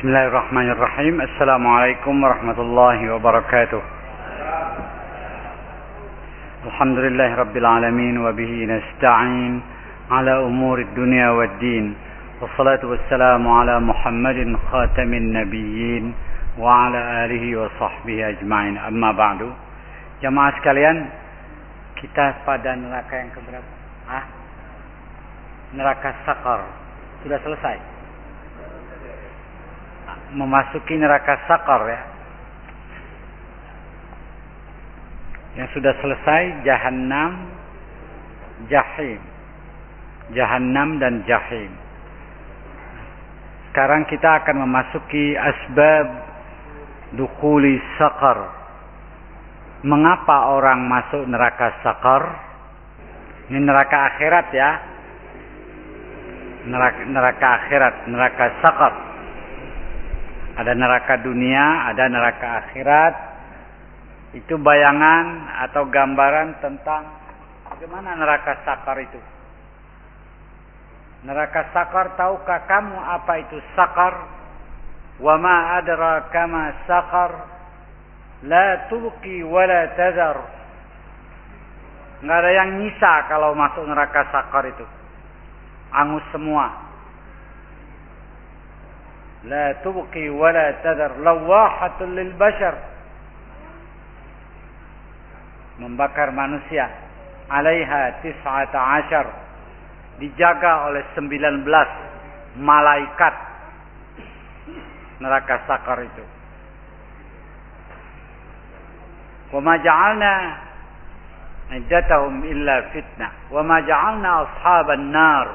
بسم الله الرحمن الرحيم السلام عليكم ورحمة الله وبركاته الحمد لله رب العالمين وبه نستعين على أمور الدنيا والدين والصلاة والسلام على محمد خاتم النبيين وعلى آله وصحبه أجمعين أما بعد Jamaah sekalian, kita pada neraka yang keberapa? Ah? Neraka sakar. Sudah selesai? Memasuki neraka sakar ya. Yang sudah selesai Jahannam, Jahim. Jahannam dan Jahim. Sekarang kita akan memasuki asbab dukuli sakar mengapa orang masuk neraka sakar? Ini neraka akhirat ya. Neraka, neraka akhirat, neraka sakar. Ada neraka dunia, ada neraka akhirat. Itu bayangan atau gambaran tentang bagaimana neraka sakar itu. Neraka sakar, tahukah kamu apa itu sakar? Wa ma adraka sakar? La tubqi wa la tadhar. Nggak ada yang nyisa kalau masuk neraka sakar itu. Angus semua. La tubqi wa la tadhar. Lawahatul lil bashar. Membakar manusia. Alaiha tis'ata ashar. Dijaga oleh 19 malaikat. Neraka sakar itu. وما جعلنا عدتهم إلا فتنة وما جعلنا أصحاب النار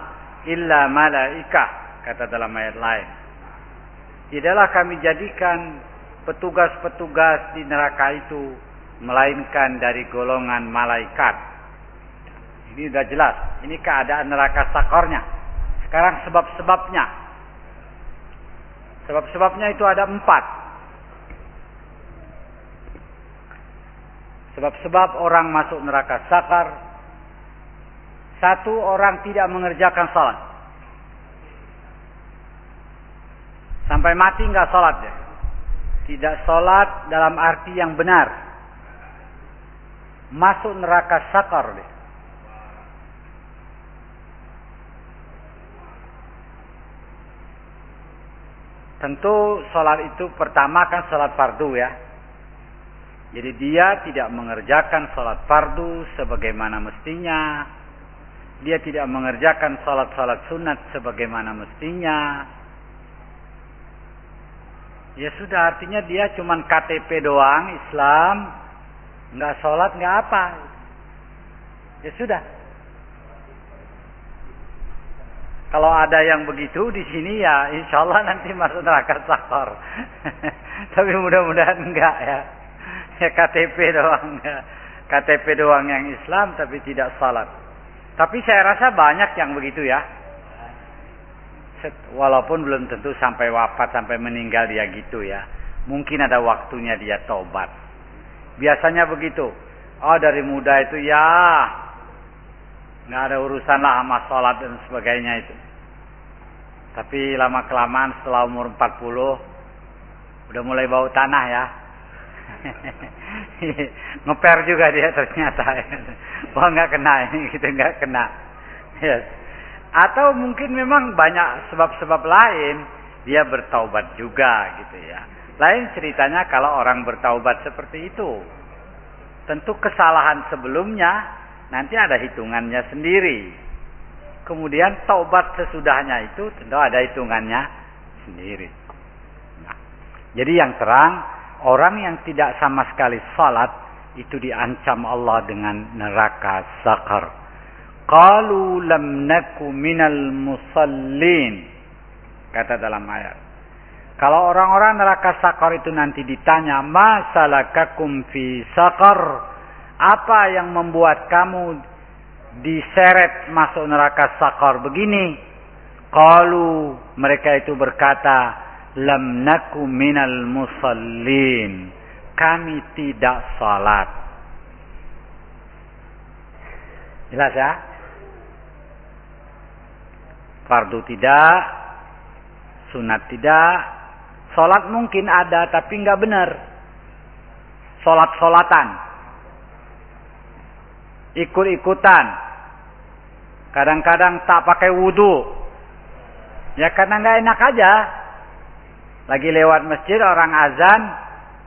إلا ملائكة kata dalam ayat lain tidaklah kami jadikan petugas-petugas di neraka itu melainkan dari golongan malaikat ini sudah jelas ini keadaan neraka sakornya sekarang sebab-sebabnya sebab-sebabnya itu ada empat Sebab-sebab orang masuk neraka sakar. Satu orang tidak mengerjakan salat. Sampai mati nggak salat ya. Tidak salat dalam arti yang benar. Masuk neraka sakar deh. Tentu salat itu pertama kan salat fardu ya. Jadi dia tidak mengerjakan salat fardu sebagaimana mestinya. Dia tidak mengerjakan salat-salat sunat sebagaimana mestinya. Ya sudah artinya dia cuma KTP doang Islam. Nggak salat nggak apa. Ya sudah. Kalau ada yang begitu di sini ya insya Allah nanti masuk neraka sakor. Tapi mudah-mudahan enggak ya ya KTP doang ya. KTP doang yang Islam tapi tidak salat. Tapi saya rasa banyak yang begitu ya. Walaupun belum tentu sampai wafat sampai meninggal dia gitu ya. Mungkin ada waktunya dia tobat. Biasanya begitu. Oh dari muda itu ya nggak ada urusan lah sama sholat dan sebagainya itu. Tapi lama kelamaan setelah umur 40 udah mulai bau tanah ya ngeper juga dia ternyata wah nggak kena ini gitu nggak kena yes. Atau mungkin memang banyak sebab-sebab lain dia bertaubat juga gitu ya. Lain ceritanya kalau orang bertaubat seperti itu. Tentu kesalahan sebelumnya nanti ada hitungannya sendiri. Kemudian taubat sesudahnya itu tentu ada hitungannya sendiri. Nah, jadi yang terang orang yang tidak sama sekali salat itu diancam Allah dengan neraka sakar. Qalu lam naku minal musallin. Kata dalam ayat. Kalau orang-orang neraka sakar itu nanti ditanya, "Masalakakum fi sakar?" Apa yang membuat kamu diseret masuk neraka sakar begini? Qalu mereka itu berkata, lam naku minal musallin. Kami tidak salat. Jelas ya? Fardu tidak, sunat tidak, Sholat mungkin ada tapi nggak benar. Sholat-sholatan. Ikut-ikutan. Kadang-kadang tak pakai wudhu. Ya karena nggak enak aja. Lagi lewat masjid orang azan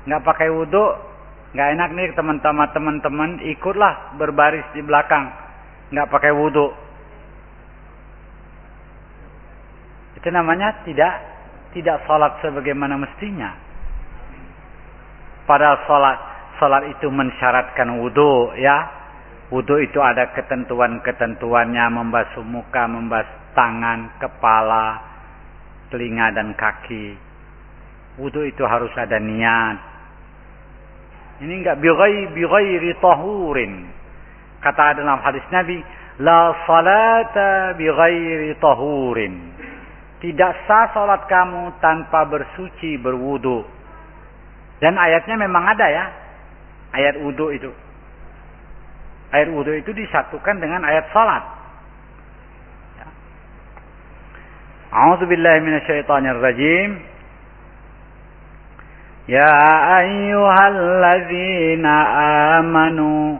nggak pakai wudhu, nggak enak nih teman-teman teman-teman ikutlah berbaris di belakang nggak pakai wudhu. Itu namanya tidak tidak sholat sebagaimana mestinya. Padahal sholat sholat itu mensyaratkan wudhu ya. Wudhu itu ada ketentuan-ketentuannya membasuh muka, membasuh tangan, kepala, telinga dan kaki. Wudhu itu harus ada niat. Ini enggak bighairi bighairi tahurin. Kata dalam hadis Nabi, la salata bighairi tahurin. Tidak sah salat kamu tanpa bersuci berwudu. Dan ayatnya memang ada ya. Ayat wudu itu. Air wudhu itu disatukan dengan ayat salat. A'udzu billahi minasyaitonir rajim. Ya ayyuhalladzina amanu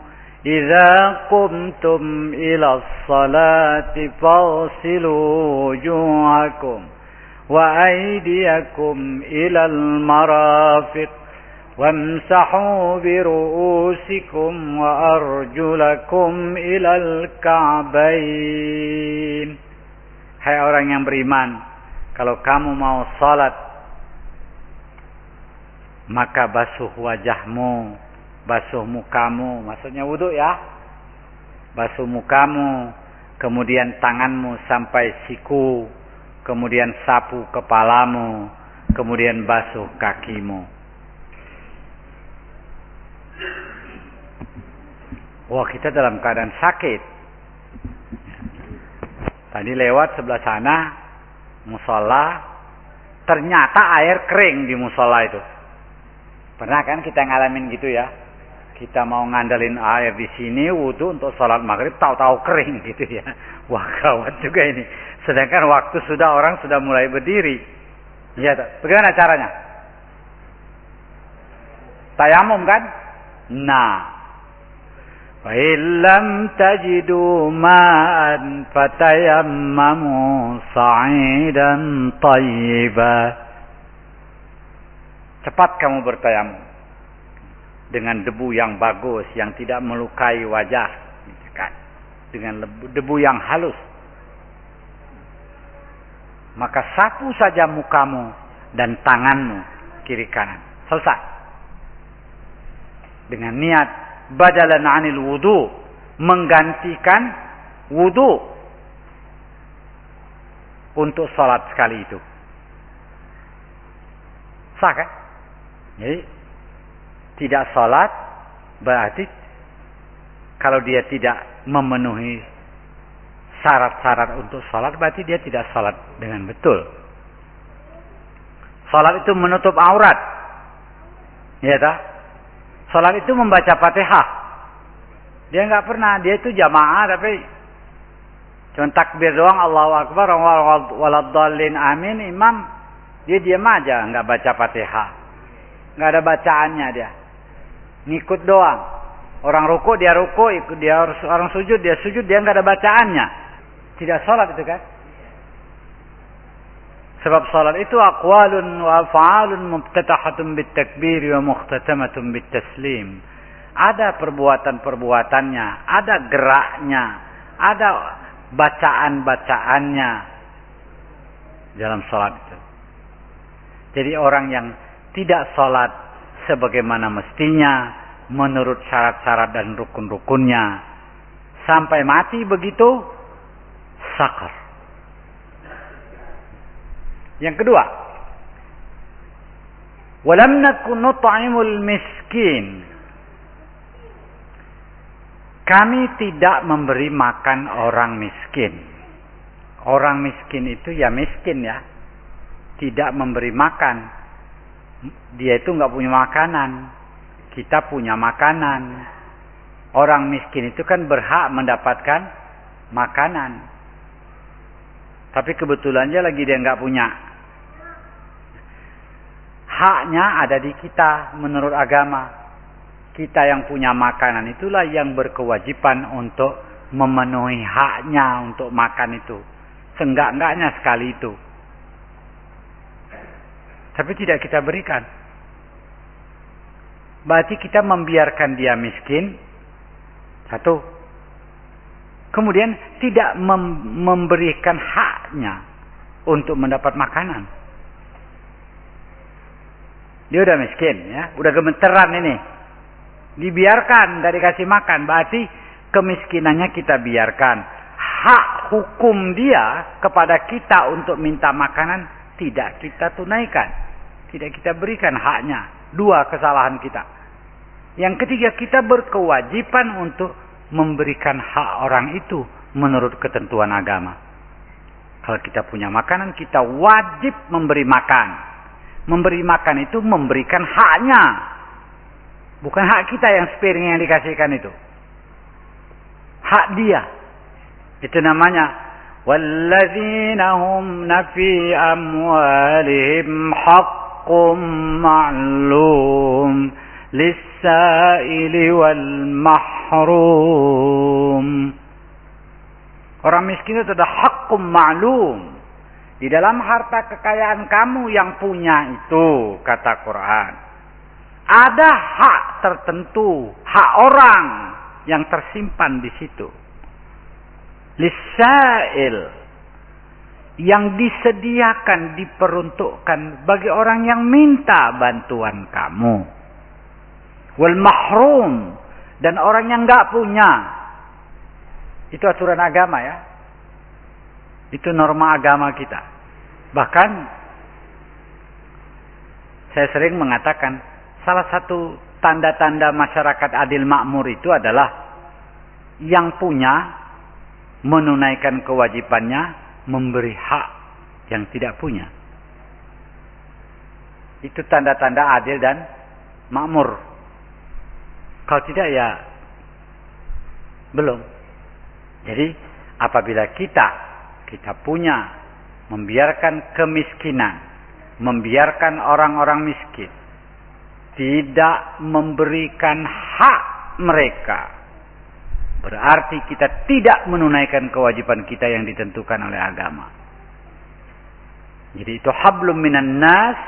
idza qumtum ila sholati fawsilu wujuhakum wa aydiyakum ila al-marafiq وامسحوا برؤوسكم وأرجلكم إلى الكعبين Hai orang yang beriman, kalau kamu mau salat, maka basuh wajahmu, basuh mukamu, maksudnya wudhu ya. Basuh mukamu, kemudian tanganmu sampai siku, kemudian sapu kepalamu, kemudian basuh kakimu. Wah kita dalam keadaan sakit. Tadi lewat sebelah sana, musola, ternyata air kering di musola itu. Pernah kan kita ngalamin gitu ya? kita mau ngandelin air di sini wudhu untuk sholat maghrib tahu-tahu kering gitu ya. Wah gawat juga ini. Sedangkan waktu sudah orang sudah mulai berdiri. Ya bagaimana caranya? Tayamum kan? Nah. Wa'ilam tajidu ma'an fatayammamu sa'idan tayyibah. Cepat kamu bertayamum dengan debu yang bagus yang tidak melukai wajah dengan debu yang halus. Maka sapu saja mukamu dan tanganmu kiri kanan. Selesai. Dengan niat badalan anil wudu menggantikan wudu untuk salat sekali itu. Sah kan? Jadi tidak salat berarti kalau dia tidak memenuhi syarat-syarat untuk salat berarti dia tidak salat dengan betul salat itu menutup aurat ya tak Salat itu membaca Fatihah. Dia nggak pernah, dia itu jamaah tapi cuma takbir doang Allahu Akbar waladdallin amin imam dia diam aja nggak baca Fatihah. nggak ada bacaannya dia. Ngikut doang. Orang ruku dia ruku, ikut dia orang sujud dia sujud dia nggak ada bacaannya. Tidak salat itu kan? Sebab salat itu aqwalun wa af'alun muftatahatun bitakbir wa mukhtatamatun bitaslim. Ada perbuatan-perbuatannya, ada geraknya, ada bacaan-bacaannya dalam salat itu. Jadi orang yang tidak salat sebagaimana mestinya menurut syarat-syarat dan rukun-rukunnya sampai mati begitu sakar yang kedua, walam nakun miskin. Kami tidak memberi makan orang miskin. Orang miskin itu ya miskin ya. Tidak memberi makan. Dia itu nggak punya makanan. Kita punya makanan. Orang miskin itu kan berhak mendapatkan makanan. Tapi kebetulannya lagi dia nggak punya. Haknya ada di kita menurut agama. Kita yang punya makanan itulah yang berkewajiban untuk memenuhi haknya untuk makan itu. Seenggak-enggaknya sekali itu. Tapi tidak kita berikan. Berarti kita membiarkan dia miskin. Satu. Kemudian tidak mem memberikan haknya untuk mendapat makanan. Dia udah miskin ya, udah gemeteran ini. Dibiarkan dari kasih makan, berarti kemiskinannya kita biarkan. Hak hukum dia kepada kita untuk minta makanan tidak kita tunaikan. Tidak kita berikan haknya. Dua kesalahan kita. Yang ketiga kita berkewajiban untuk memberikan hak orang itu menurut ketentuan agama. Kalau kita punya makanan kita wajib memberi makan. Memberi makan itu memberikan haknya. Bukan hak kita yang spiring yang dikasihkan itu. Hak dia. Itu namanya والذين هم في أموالهم حق معلوم للسائل والمحروم Orang miskin itu ada hakum ma'lum. Di dalam harta kekayaan kamu yang punya itu, kata Quran. Ada hak tertentu, hak orang yang tersimpan di situ. Lisail yang disediakan, diperuntukkan bagi orang yang minta bantuan kamu. Wal mahrum dan orang yang nggak punya. Itu aturan agama ya. Itu norma agama kita. Bahkan saya sering mengatakan salah satu tanda-tanda masyarakat adil makmur itu adalah yang punya menunaikan kewajibannya memberi hak yang tidak punya. Itu tanda-tanda adil dan makmur. Kalau tidak ya belum. Jadi apabila kita kita punya membiarkan kemiskinan, membiarkan orang-orang miskin, tidak memberikan hak mereka. Berarti kita tidak menunaikan kewajiban kita yang ditentukan oleh agama. Jadi itu hablum minan nas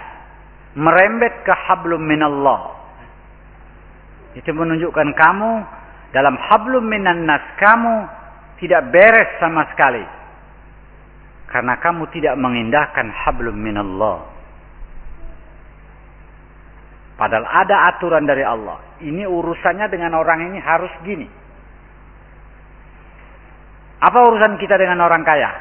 merembet ke hablum minallah. Itu menunjukkan kamu dalam hablum minan nas kamu tidak beres sama sekali karena kamu tidak mengindahkan hablum minallah. Padahal ada aturan dari Allah. Ini urusannya dengan orang ini harus gini. Apa urusan kita dengan orang kaya?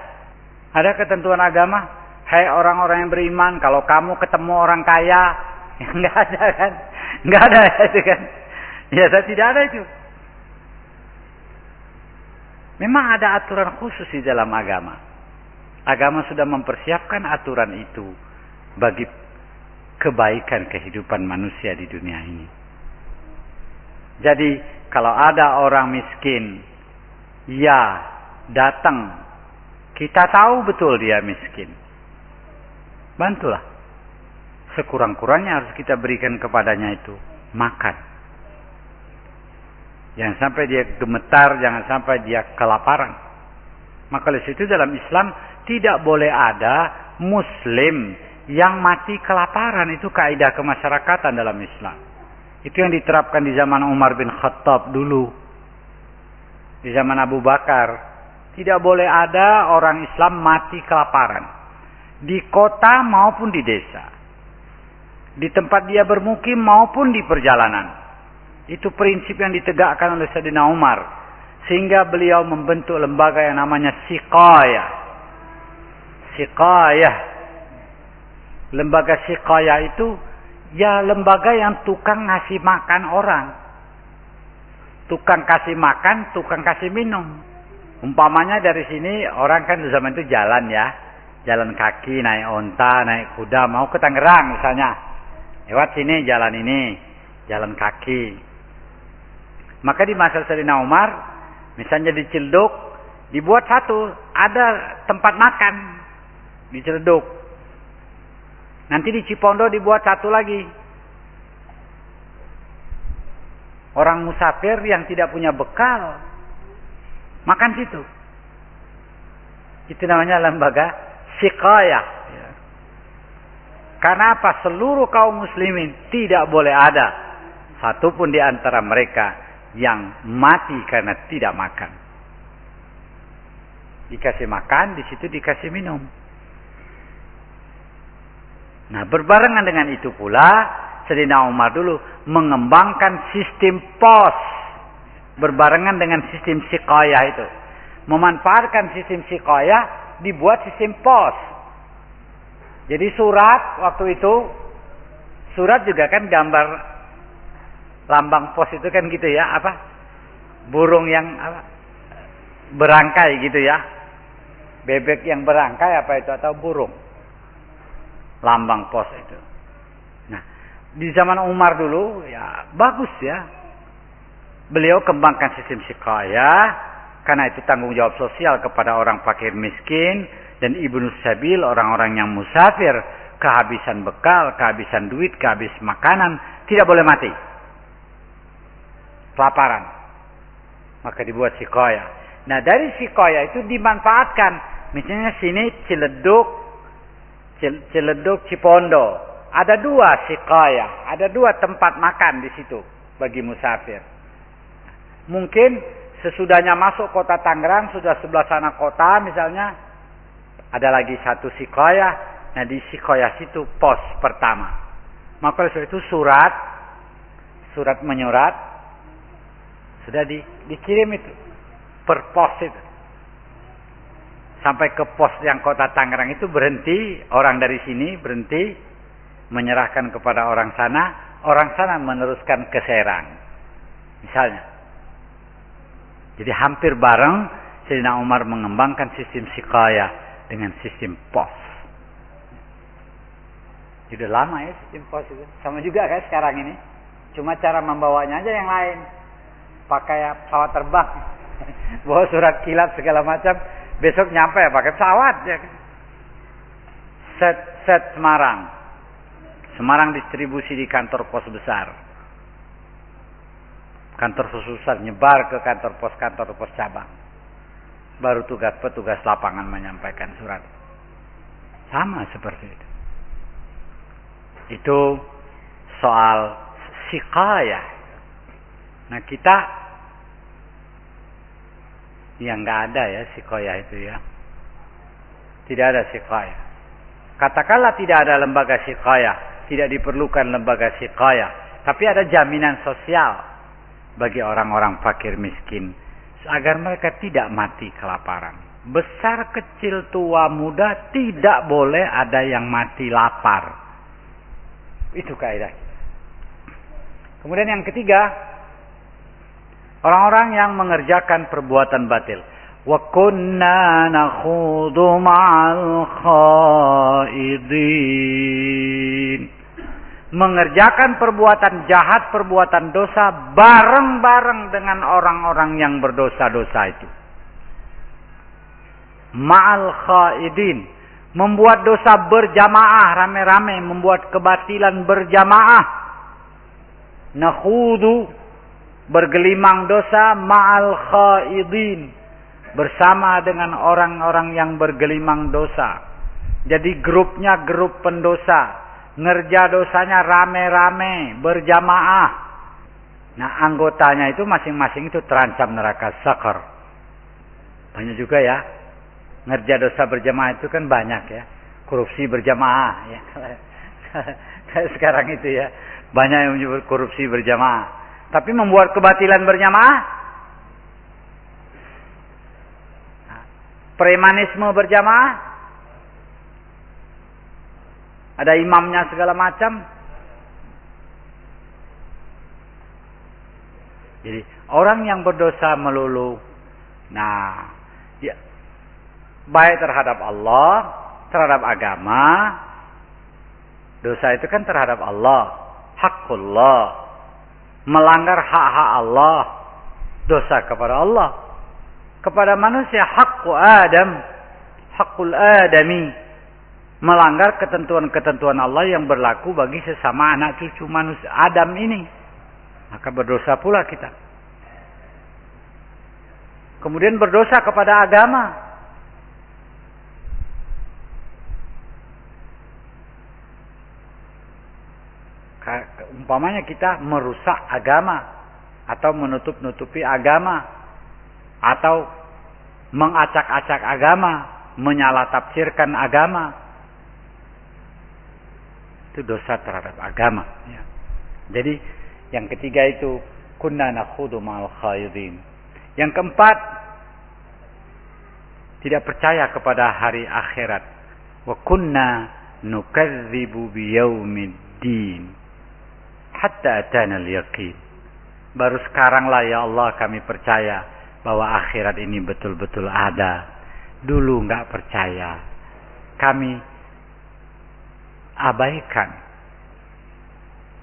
Ada ketentuan agama? Hai orang-orang yang beriman, kalau kamu ketemu orang kaya, nggak ada kan? Nggak ada itu kan? Ya, tidak ada itu. Memang ada aturan khusus di dalam agama. Agama sudah mempersiapkan aturan itu bagi kebaikan kehidupan manusia di dunia ini. Jadi kalau ada orang miskin, ya datang, kita tahu betul dia miskin. Bantulah. Sekurang-kurangnya harus kita berikan kepadanya itu makan. Jangan sampai dia gemetar, jangan sampai dia kelaparan. Maka dari situ dalam Islam tidak boleh ada muslim yang mati kelaparan. Itu kaidah kemasyarakatan dalam Islam. Itu yang diterapkan di zaman Umar bin Khattab dulu. Di zaman Abu Bakar. Tidak boleh ada orang Islam mati kelaparan. Di kota maupun di desa. Di tempat dia bermukim maupun di perjalanan. Itu prinsip yang ditegakkan oleh Sayyidina Umar. Sehingga beliau membentuk lembaga yang namanya Siqayah siqayah. Lembaga siqayah itu ya lembaga yang tukang ngasih makan orang. Tukang kasih makan, tukang kasih minum. Umpamanya dari sini orang kan zaman itu jalan ya. Jalan kaki, naik onta, naik kuda, mau ke Tangerang misalnya. Lewat sini jalan ini, jalan kaki. Maka di masa Sayyidina Umar, misalnya di Cilduk, dibuat satu, ada tempat makan di Ciledug. Nanti di Cipondo dibuat satu lagi. Orang musafir yang tidak punya bekal makan situ. Itu namanya lembaga sikayah. Ya. Karena apa? Seluruh kaum muslimin tidak boleh ada satupun di antara mereka yang mati karena tidak makan. Dikasih makan, di situ dikasih minum. Nah, berbarengan dengan itu pula, Sedina Umar dulu mengembangkan sistem pos berbarengan dengan sistem sikaya itu. Memanfaatkan sistem sikaya dibuat sistem pos. Jadi surat waktu itu surat juga kan gambar lambang pos itu kan gitu ya, apa? Burung yang apa? Berangkai gitu ya. Bebek yang berangkai apa itu atau burung? lambang pos itu. Nah, di zaman Umar dulu ya bagus ya. Beliau kembangkan sistem sikaya karena itu tanggung jawab sosial kepada orang fakir miskin dan ibnu sabil orang-orang yang musafir kehabisan bekal, kehabisan duit, kehabisan makanan tidak boleh mati. Kelaparan. Maka dibuat sikaya. Nah dari sikaya itu dimanfaatkan. Misalnya sini Ciledug Ciledug Cipondo. Ada dua sikaya, ada dua tempat makan di situ bagi musafir. Mungkin sesudahnya masuk kota Tangerang, sudah sebelah sana kota misalnya, ada lagi satu sikaya, nah di sikaya situ pos pertama. Maka itu surat, surat menyurat, sudah di, dikirim itu per pos itu sampai ke pos yang kota Tangerang itu berhenti, orang dari sini berhenti menyerahkan kepada orang sana, orang sana meneruskan ke Serang. Misalnya. Jadi hampir bareng Sayyidina Umar mengembangkan sistem sikaya dengan sistem pos. Sudah lama ya sistem pos itu. Sama juga kayak sekarang ini. Cuma cara membawanya aja yang lain. Pakai pesawat terbang. Bawa surat kilat segala macam Besok nyampe ya pakai pesawat ya. Set set Semarang. Semarang distribusi di kantor pos besar. Kantor besar nyebar ke kantor pos kantor pos cabang. Baru tugas petugas lapangan menyampaikan surat. Sama seperti itu. Itu soal sikaya. Nah kita yang nggak ada ya sikoya itu ya. Tidak ada sikoya. Katakanlah tidak ada lembaga sikoya, tidak diperlukan lembaga sikoya, tapi ada jaminan sosial bagi orang-orang fakir miskin agar mereka tidak mati kelaparan. Besar kecil tua muda tidak boleh ada yang mati lapar. Itu kaidah. Kemudian yang ketiga, Orang-orang yang mengerjakan perbuatan batil. Wa kunna nakhudu ma'al khaidin. Mengerjakan perbuatan jahat, perbuatan dosa bareng-bareng dengan orang-orang yang berdosa-dosa itu. Ma'al khaidin. Membuat dosa berjamaah, rame-rame. Membuat kebatilan berjamaah. Nakhudu bergelimang dosa ma'al khaidin bersama dengan orang-orang yang bergelimang dosa. Jadi grupnya grup pendosa, ngerja dosanya rame-rame, berjamaah. Nah, anggotanya itu masing-masing itu terancam neraka sakar. Banyak juga ya. Ngerja dosa berjamaah itu kan banyak ya. Korupsi berjamaah ya. Sekarang itu ya. Banyak yang menyebut korupsi berjamaah. Tapi membuat kebatilan berjamaah. Premanisme berjamaah. Ada imamnya segala macam. Jadi orang yang berdosa melulu. Nah, ya, baik terhadap Allah, terhadap agama. Dosa itu kan terhadap Allah. Hakullah melanggar hak-hak Allah, dosa kepada Allah. Kepada manusia hakku Adam, hakul Adami. Melanggar ketentuan-ketentuan Allah yang berlaku bagi sesama anak cucu manusia Adam ini. Maka berdosa pula kita. Kemudian berdosa kepada agama. Umpamanya kita merusak agama atau menutup-nutupi agama atau mengacak-acak agama, menyalah tafsirkan agama, itu dosa terhadap agama. Ya. Jadi yang ketiga itu kunna nakhudu ma'al khaydin. Yang keempat tidak percaya kepada hari akhirat. Wa kunna nukadzibu biyaumiddin hatta atana al-yaqin. Baru sekaranglah ya Allah kami percaya bahwa akhirat ini betul-betul ada. Dulu nggak percaya. Kami abaikan.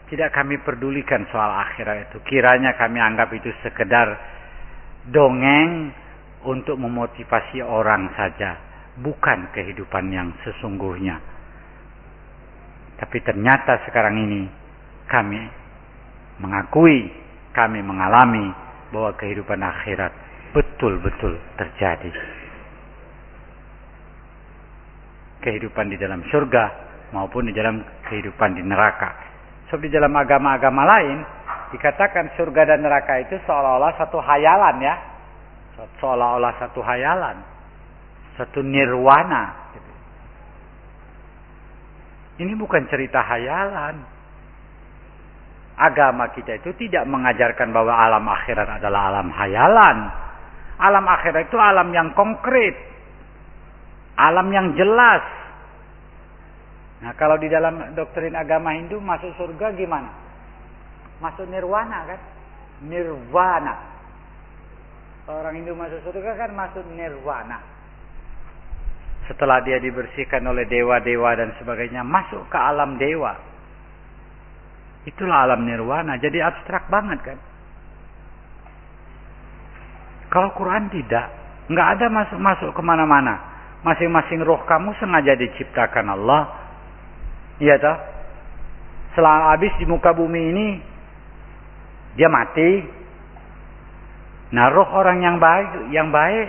Tidak kami pedulikan soal akhirat itu. Kiranya kami anggap itu sekedar dongeng untuk memotivasi orang saja. Bukan kehidupan yang sesungguhnya. Tapi ternyata sekarang ini kami mengakui, kami mengalami bahwa kehidupan akhirat betul-betul terjadi. Kehidupan di dalam surga maupun di dalam kehidupan di neraka. Sebab di dalam agama-agama lain dikatakan surga dan neraka itu seolah-olah satu hayalan ya. Seolah-olah satu hayalan. Satu nirwana. Ini bukan cerita hayalan. Agama kita itu tidak mengajarkan bahwa alam akhirat adalah alam hayalan. Alam akhirat itu alam yang konkret. Alam yang jelas Nah kalau di dalam doktrin agama Hindu masuk surga gimana? Masuk nirwana kan? Nirwana. Orang Hindu masuk surga kan masuk nirwana. Setelah dia dibersihkan oleh dewa-dewa dan sebagainya, masuk ke alam dewa. Itulah alam nirwana. Jadi abstrak banget kan? Kalau Quran tidak, nggak ada masuk-masuk ke mana-mana. Masing-masing roh kamu sengaja diciptakan Allah Iya toh? Setelah habis di muka bumi ini dia mati. Nah, roh orang yang baik, yang baik,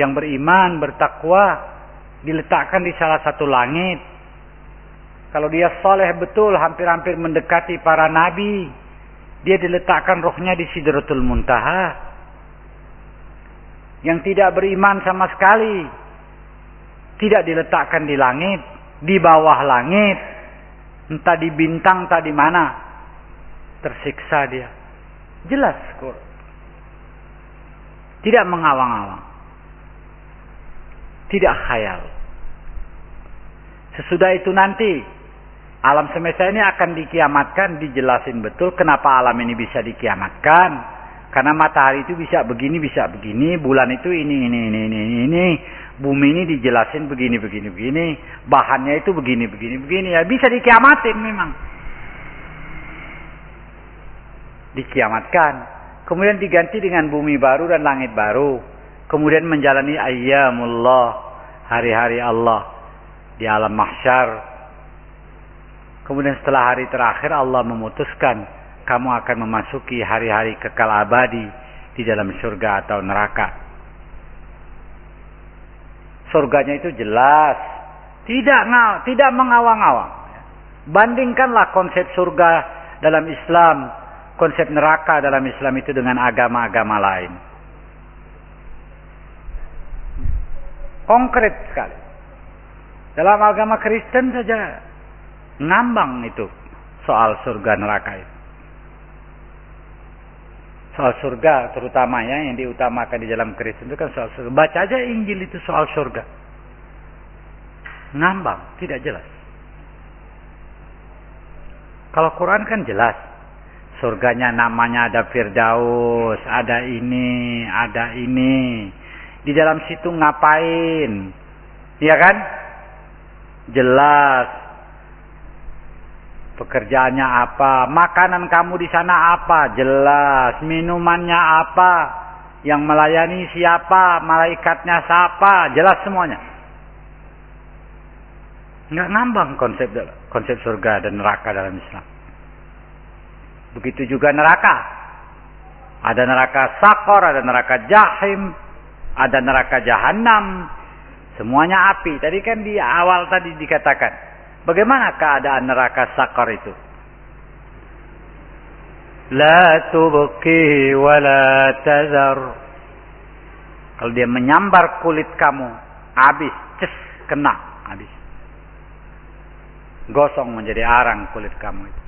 yang beriman, bertakwa diletakkan di salah satu langit. Kalau dia soleh betul, hampir-hampir mendekati para nabi, dia diletakkan rohnya di Sidratul Muntaha. Yang tidak beriman sama sekali, tidak diletakkan di langit, di bawah langit, entah di bintang, entah di mana, tersiksa dia. Jelas, kur. Tidak mengawang-awang. Tidak khayal. Sesudah itu nanti alam semesta ini akan dikiamatkan, dijelasin betul kenapa alam ini bisa dikiamatkan. Karena matahari itu bisa begini, bisa begini, bulan itu ini, ini, ini, ini, ini, bumi ini dijelasin begini begini begini, bahannya itu begini begini begini ya bisa dikiamatin memang. Dikiamatkan. Kemudian diganti dengan bumi baru dan langit baru. Kemudian menjalani ayyamullah, hari-hari Allah di alam mahsyar. Kemudian setelah hari terakhir Allah memutuskan kamu akan memasuki hari-hari kekal abadi di dalam surga atau neraka surganya itu jelas. Tidak tidak mengawang-awang. Bandingkanlah konsep surga dalam Islam, konsep neraka dalam Islam itu dengan agama-agama lain. Konkret sekali. Dalam agama Kristen saja ngambang itu soal surga neraka itu soal surga terutama ya yang diutamakan di dalam Kristen itu kan soal surga. Baca aja Injil itu soal surga. Ngambang, tidak jelas. Kalau Quran kan jelas. Surganya namanya ada Firdaus, ada ini, ada ini. Di dalam situ ngapain? Iya kan? Jelas Pekerjaannya apa? Makanan kamu di sana apa? Jelas. Minumannya apa? Yang melayani siapa? Malaikatnya siapa? Jelas semuanya. Nggak ngambang konsep konsep surga dan neraka dalam Islam. Begitu juga neraka. Ada neraka sakor, ada neraka jahim, ada neraka jahanam. Semuanya api. Tadi kan di awal tadi dikatakan. Bagaimana keadaan neraka sakor itu? La tubqi wa la tazar. Kalau dia menyambar kulit kamu, habis, ces, kena, habis. Gosong menjadi arang kulit kamu itu.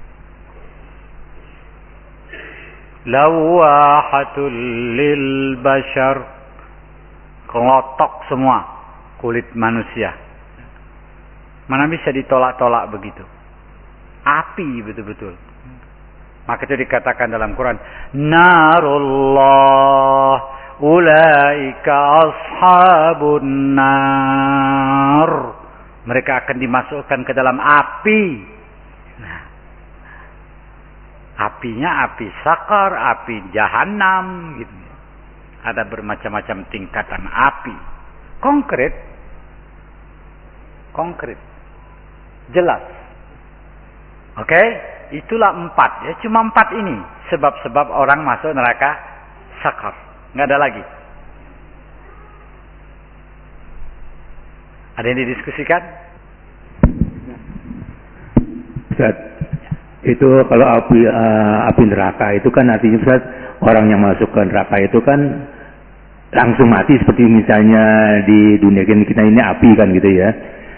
Lawahatul lil bashar. Kelotok semua kulit manusia. Mana bisa ditolak-tolak begitu? Api betul-betul. Maka itu dikatakan dalam Quran, Narullah ulaika ashabun nar. Mereka akan dimasukkan ke dalam api. Nah, apinya api sakar, api jahanam gitu. Ada bermacam-macam tingkatan api. Konkret. Konkret. Jelas. Oke? Okay? Itulah empat ya, cuma empat ini sebab-sebab orang masuk neraka sakar. Nggak ada lagi. Ada yang didiskusikan? Ustaz, itu kalau api uh, api neraka itu kan artinya Ustaz, orang yang masuk ke neraka itu kan langsung mati seperti misalnya di dunia kita ini api kan gitu ya.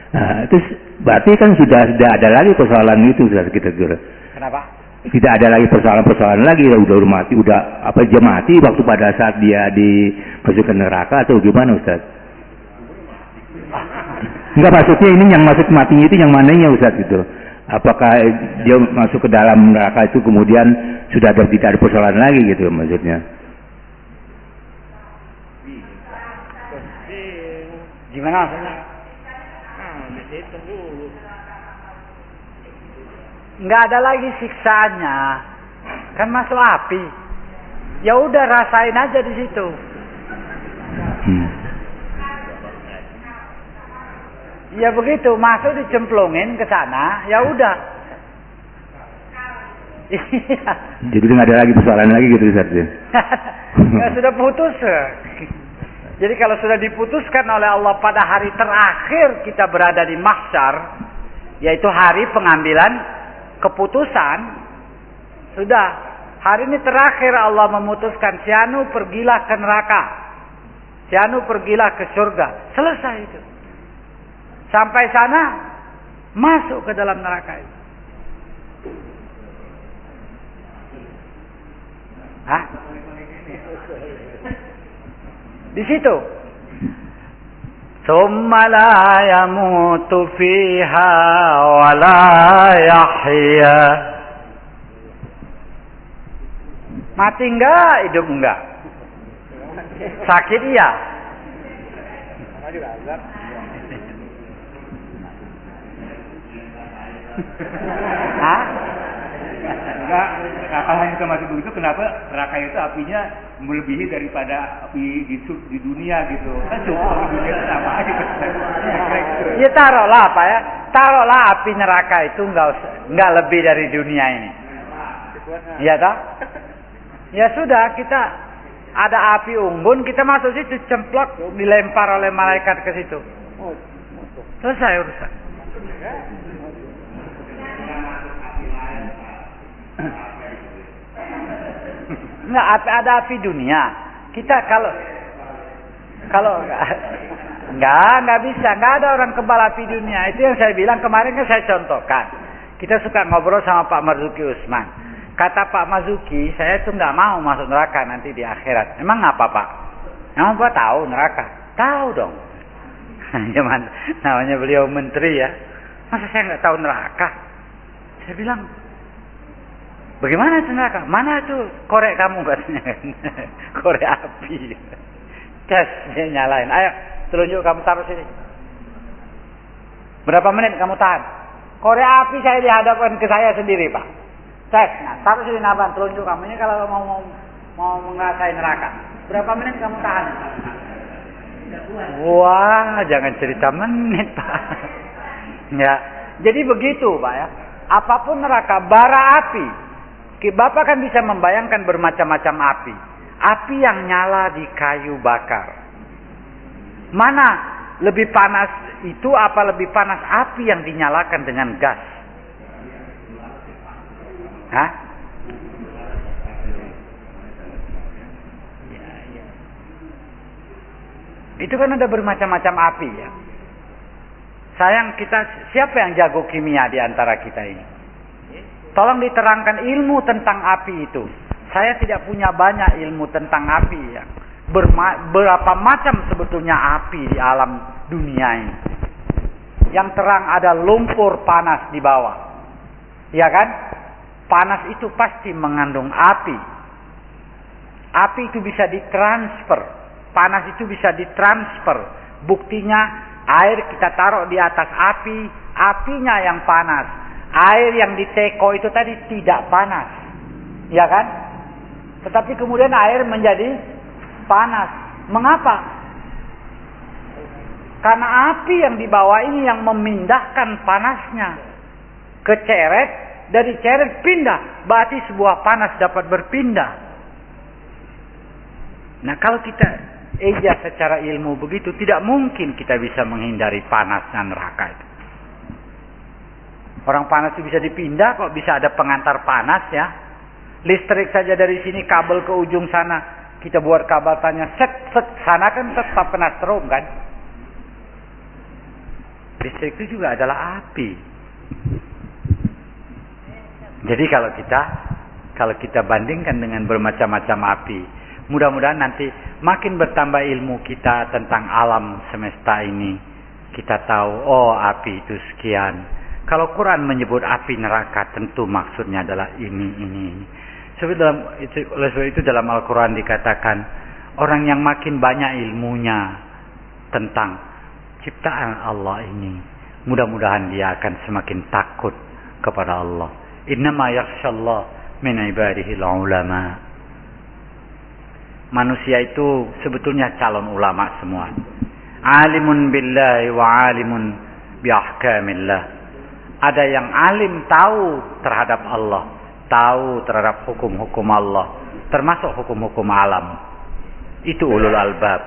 Nah, terus berarti kan sudah tidak ada lagi persoalan itu sudah kita kira. Kenapa? Tidak ada lagi persoalan-persoalan lagi, udah, udah mati, udah apa dia mati waktu pada saat dia dimasukkan neraka atau gimana Ustaz? Enggak maksudnya ini yang masuk mati itu yang mananya Ustaz gitu. Apakah dia masuk ke dalam neraka itu kemudian sudah ada tidak ada persoalan lagi gitu maksudnya? Gimana maksudnya? Nggak ada lagi siksanya kan masuk api. Ya udah rasain aja di situ. Hmm. ya begitu masuk dicemplungin ke sana ya udah. Jadi nggak ada lagi persoalan lagi gitu Ustaz ya? Sudah putus jadi kalau sudah diputuskan oleh Allah pada hari terakhir kita berada di mahsyar yaitu hari pengambilan keputusan. Sudah. Hari ini terakhir Allah memutuskan Sianu pergilah ke neraka. Sianu pergilah ke surga. Selesai itu. Sampai sana masuk ke dalam neraka itu. Hah? Di situ ثم لا يموت فيها ولا يحيا Mati enggak, hidup enggak. Sakit iya. Hah? Enggak, kalau hanya masih begitu, kenapa neraka itu apinya melebihi daripada api di, di dunia gitu? Kan cukup di dunia itu sama aja. Ya taruhlah apa ya? Taruhlah api neraka itu enggak enggak lebih dari dunia ini. Iya tak? Ya sudah kita ada api unggun kita masuk situ cemplok dilempar oleh malaikat ke situ. Selesai urusan. Nggak ada api dunia. Kita kalau kalau nggak nggak bisa. Nggak ada orang kebal api dunia. Itu yang saya bilang kemarin kan saya contohkan. Kita suka ngobrol sama Pak Marzuki Usman. Kata Pak Marzuki saya tuh nggak mau masuk neraka nanti di akhirat. Emang apa Pak? Emang Pak tahu neraka. Tahu dong. Cuman namanya beliau menteri ya. Masa saya nggak tahu neraka? Saya bilang Bagaimana itu neraka? Mana itu korek kamu katanya korek api. Tes dia nyalain. Ayo, telunjuk kamu taruh sini. Berapa menit kamu tahan? Korek api saya dihadapkan ke saya sendiri, Pak. Tes, nah, taruh sini naban, telunjuk kamu. Ini kalau mau mau mau mengasai neraka. Berapa menit kamu tahan? Wah, jangan cerita menit, Pak. Ya. Jadi begitu, Pak ya. Apa pun neraka, bara api. Bapak kan bisa membayangkan bermacam-macam api. Api yang nyala di kayu bakar. Mana lebih panas itu apa lebih panas api yang dinyalakan dengan gas? Hah? Itu kan ada bermacam-macam api ya. Sayang kita siapa yang jago kimia di antara kita ini? Tolong diterangkan ilmu tentang api itu. Saya tidak punya banyak ilmu tentang api ya. Berma berapa macam sebetulnya api di alam dunia ini. Yang terang ada lumpur panas di bawah. Ya kan? Panas itu pasti mengandung api. Api itu bisa ditransfer. Panas itu bisa ditransfer. Buktinya Air kita taruh di atas api, apinya yang panas. Air yang di teko itu tadi tidak panas. Ya kan? Tetapi kemudian air menjadi panas. Mengapa? Karena api yang dibawa ini yang memindahkan panasnya ke ceret, dari ceret pindah. Berarti sebuah panas dapat berpindah. Nah kalau kita eja secara ilmu begitu, tidak mungkin kita bisa menghindari panasnya neraka itu. Orang panas itu bisa dipindah kok bisa ada pengantar panas ya. Listrik saja dari sini kabel ke ujung sana. Kita buat kabel tanya set set sana kan tetap kena strom kan. Listrik itu juga adalah api. Jadi kalau kita kalau kita bandingkan dengan bermacam-macam api, Mudah-mudahan nanti makin bertambah ilmu kita tentang alam semesta ini. Kita tahu, oh api itu sekian. Kalau Quran menyebut api neraka, tentu maksudnya adalah ini, ini, ini. Sebab dalam, itu, oleh sebab itu dalam Al-Quran dikatakan, orang yang makin banyak ilmunya tentang ciptaan Allah ini, mudah-mudahan dia akan semakin takut kepada Allah. Innama yakhshallah min ibadihi ulama manusia itu sebetulnya calon ulama semua. Alimun billahi wa alimun bi ahkamillah. Ada yang alim tahu terhadap Allah, tahu terhadap hukum-hukum Allah, termasuk hukum-hukum alam. Itu ulul albab.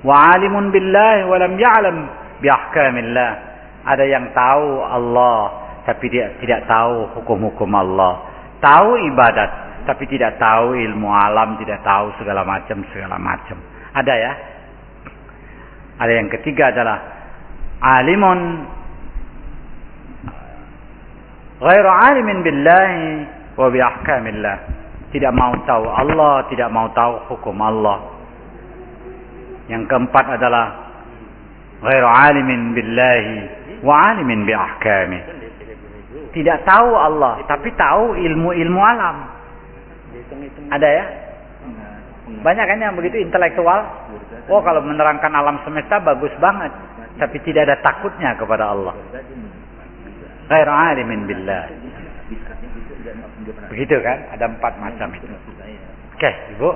Wa alimun billahi wa lam ya'lam bi ahkamillah. Ada yang tahu Allah tapi dia tidak tahu hukum-hukum Allah. Tahu ibadat tapi tidak tahu ilmu alam, tidak tahu segala macam segala macam. Ada ya? Ada yang ketiga adalah alimun ghairu alimin billahi wa bi ahkamillah. Tidak mau tahu Allah, tidak mau tahu hukum Allah. Yang keempat adalah ghairu alimin billahi wa alimin bi ahkamih. Tidak tahu Allah, tapi tahu ilmu-ilmu alam. Ada ya? Banyak kan yang begitu intelektual. Oh kalau menerangkan alam semesta bagus banget. Tapi tidak ada takutnya kepada Allah. Ghair alimin billah. Begitu kan? Ada empat macam itu. Oke, Ibu.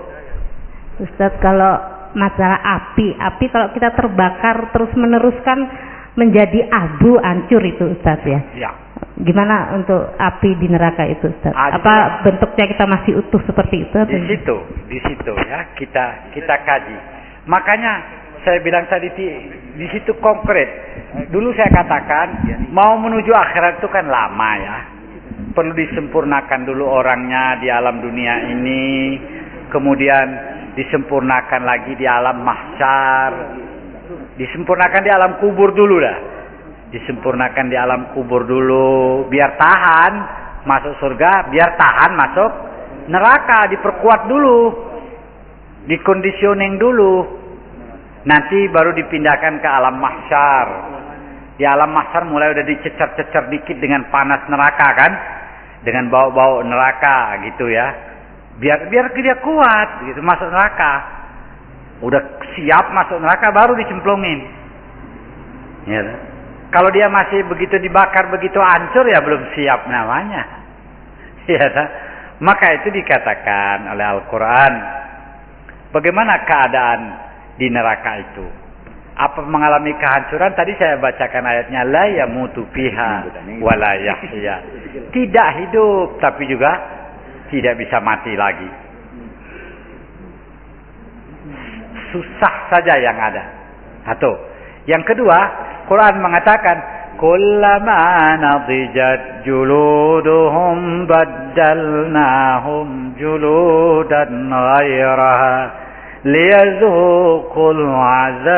Ustaz, kalau masalah api, api kalau kita terbakar terus meneruskan menjadi abu hancur itu Ustaz ya. Ya. Gimana untuk api di neraka itu Ustaz? Apa bentuknya kita masih utuh seperti itu? Di situ, di situ ya kita kita kaji. Makanya saya bilang tadi di, di situ konkret. Dulu saya katakan mau menuju akhirat itu kan lama ya. Perlu disempurnakan dulu orangnya di alam dunia ini, kemudian disempurnakan lagi di alam mahsyar, disempurnakan di alam kubur dulu dah. Disempurnakan di alam kubur dulu. Biar tahan masuk surga biar tahan masuk neraka. Diperkuat dulu. Dikondisioning dulu nanti baru dipindahkan ke alam mahsyar. Di alam mahsyar mulai udah dicecer-cecer dikit dengan panas neraka kan? Dengan bau-bau neraka gitu ya. Biar biar dia kuat gitu masuk neraka. Udah siap masuk neraka baru dicemplungin. Ya. Kalau dia masih begitu dibakar, begitu hancur ya belum siap namanya. Ya, maka itu dikatakan oleh Al-Quran. Bagaimana keadaan di neraka itu? apa mengalami kehancuran tadi saya bacakan ayatnya la fiha wala yahya. Tidak hidup tapi juga tidak bisa mati lagi. Susah saja yang ada. Satu. Yang kedua, Quran mengatakan kullama nadijat juluduhum baddalnahum juludan ghairaha liyazuqul azab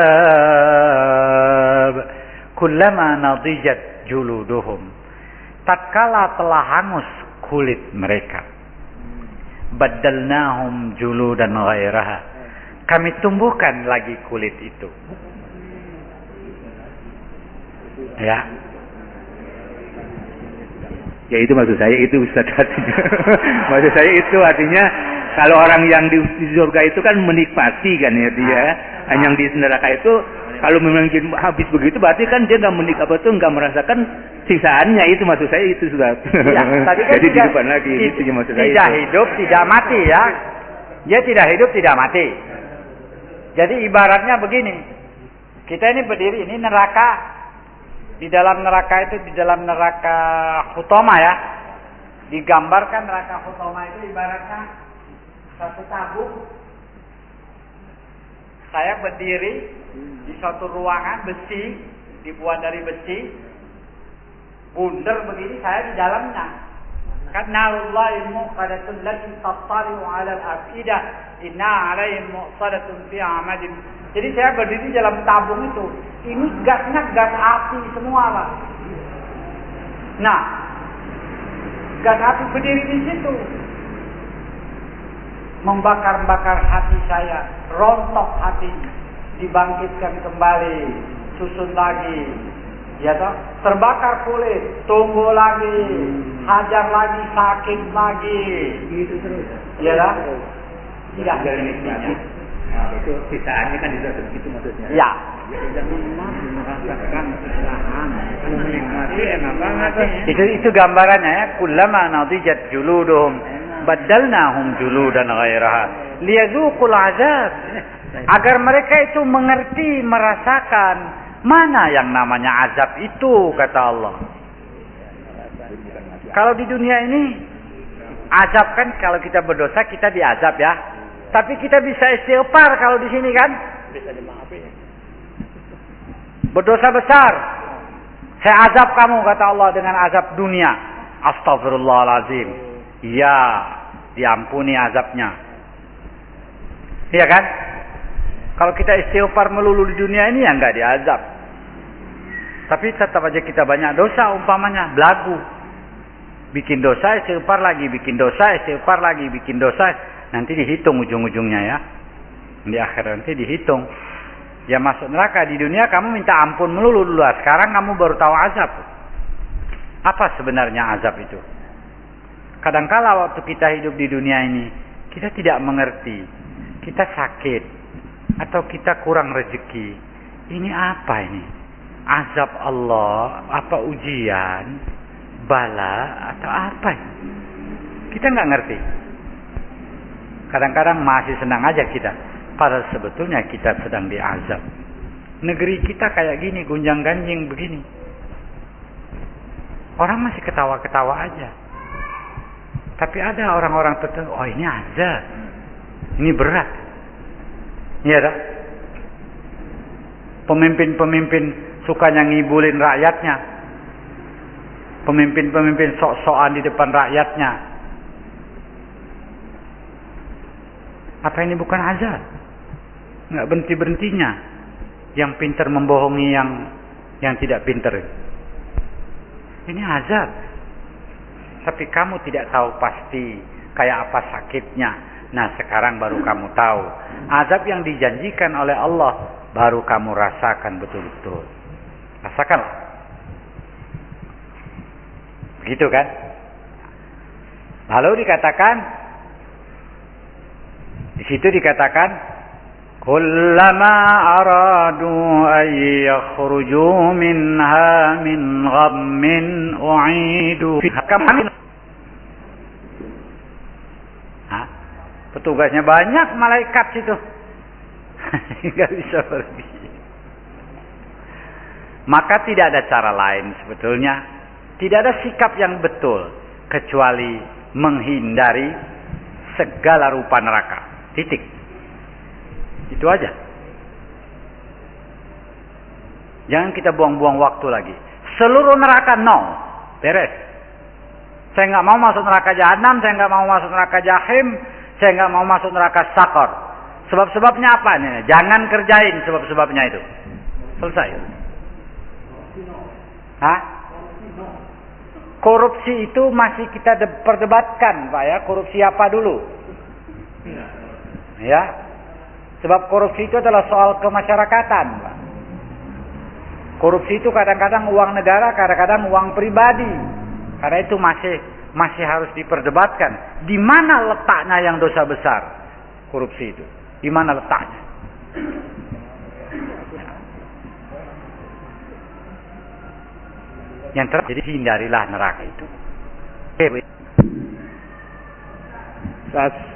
kullama nadijat juluduhum tatkala telah hangus kulit mereka. Badalnahum juludan ghairaha. Kami tumbuhkan lagi kulit itu. Ya. Ya itu maksud saya itu Ustaz. Maksud saya itu artinya kalau orang yang di, di surga itu kan menikmati kan ya dia. Dan yang di neraka itu kalau memang habis begitu berarti kan dia nggak menikmati apa tuh nggak merasakan sisaannya itu maksud saya itu sudah. Ya, tadi kan Jadi tidak, di depan lagi itu maksud saya. Tidak itu. hidup, tidak mati ya. Dia tidak hidup, tidak mati. Jadi ibaratnya begini. Kita ini berdiri, ini neraka. Di dalam neraka itu, di dalam neraka Hutoma ya. Digambarkan neraka Hutoma itu ibaratnya satu tabung. Saya berdiri di suatu ruangan besi dibuat dari besi. Bundar begini saya di dalamnya. Kan narullahi muqadatun lati tattari'u 'ala al-afidah inna 'alaihim muqsadatun fi 'amadin. Jadi saya berdiri di dalam tabung itu. Ini gasnya gas api semua Pak. Nah gas api berdiri di situ membakar-bakar hati saya, rontok hati, dibangkitkan kembali, susun lagi, ya toh, terbakar kulit, tunggu lagi, hajar lagi, sakit lagi, Gitu terus. ya toh? Tidak nikmati. Nah, itu sisaannya kan bisa begitu maksudnya. Ya, Ya, itu itu gambarannya ya. Kullama nadijat juluduhum badalnahum juludan ghairaha liyadzuqul azab. Agar mereka itu mengerti, merasakan mana yang namanya azab itu kata Allah. Kalau di dunia ini azab kan kalau kita berdosa kita diazab ya. Tapi kita bisa istighfar kalau di sini kan. Berdosa besar. Saya azab kamu kata Allah dengan azab dunia. Astagfirullahalazim. Ya, diampuni azabnya. Iya kan? Kalau kita istighfar melulu di dunia ini ya enggak diazab. Tapi tetap aja kita banyak dosa umpamanya, belagu. Bikin dosa, istighfar lagi, bikin dosa, istighfar lagi, bikin dosa. Nanti dihitung ujung-ujungnya ya. Di akhir nanti dihitung. Ya masuk neraka di dunia kamu minta ampun melulu dulu. Sekarang kamu baru tahu azab. Apa sebenarnya azab itu? Kadangkala waktu kita hidup di dunia ini, kita tidak mengerti. Kita sakit atau kita kurang rezeki. Ini apa ini? Azab Allah, apa ujian, bala atau apa? Kita nggak ngerti. Kadang-kadang masih senang aja kita. Padahal sebetulnya kita sedang diazab. Negeri kita kayak gini, gunjang ganjing begini. Orang masih ketawa-ketawa aja. Tapi ada orang-orang tertentu, oh ini azab. Ini berat. Iya dah. Pemimpin-pemimpin sukanya ngibulin rakyatnya. Pemimpin-pemimpin sok-sokan di depan rakyatnya. Apa ini bukan azab? Nggak berhenti-berhentinya. Yang pintar membohongi yang yang tidak pintar. Ini azab. Tapi kamu tidak tahu pasti kayak apa sakitnya. Nah sekarang baru kamu tahu. Azab yang dijanjikan oleh Allah baru kamu rasakan betul-betul. Rasakanlah. Begitu kan? Lalu dikatakan di situ dikatakan كلما أرادوا أن يخرجوا منها من غم أعيدوا فيها Hah? Petugasnya banyak malaikat situ. Enggak bisa pergi. Maka tidak ada cara lain sebetulnya. Tidak ada sikap yang betul kecuali menghindari segala rupa neraka. Titik. Itu aja. Jangan kita buang-buang waktu lagi. Seluruh neraka no. Beres. Saya nggak mau masuk neraka jahanam, saya nggak mau masuk neraka jahim, saya nggak mau masuk neraka sakor. Sebab-sebabnya apa nih? Jangan kerjain sebab-sebabnya itu. Selesai. Hah? Korupsi itu masih kita perdebatkan, Pak ya. Korupsi apa dulu? Ya. Sebab korupsi itu adalah soal kemasyarakatan. Korupsi itu kadang-kadang uang negara, kadang-kadang uang pribadi. Karena itu masih masih harus diperdebatkan. Di mana letaknya yang dosa besar? Korupsi itu. Di mana letaknya? Yang terjadi hindarilah neraka itu. Saat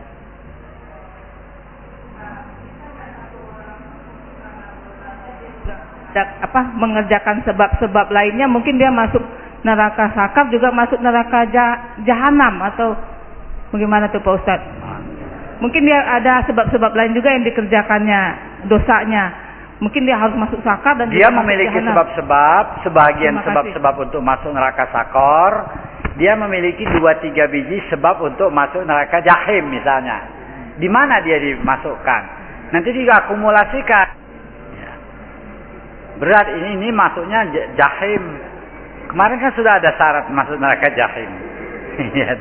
apa mengerjakan sebab-sebab lainnya mungkin dia masuk neraka sakar juga masuk neraka jahanam atau bagaimana tuh Pak Ustadz? Mungkin dia ada sebab-sebab lain juga yang dikerjakannya dosanya. Mungkin dia harus masuk sakar dan dia memiliki sebab-sebab, sebagian sebab-sebab untuk masuk neraka sakor. Dia memiliki dua tiga biji sebab untuk masuk neraka jahim misalnya. Di mana dia dimasukkan? Nanti diakumulasikan. Berat ini ini masuknya jahim. Kemarin kan sudah ada syarat masuk neraka jahim. Iya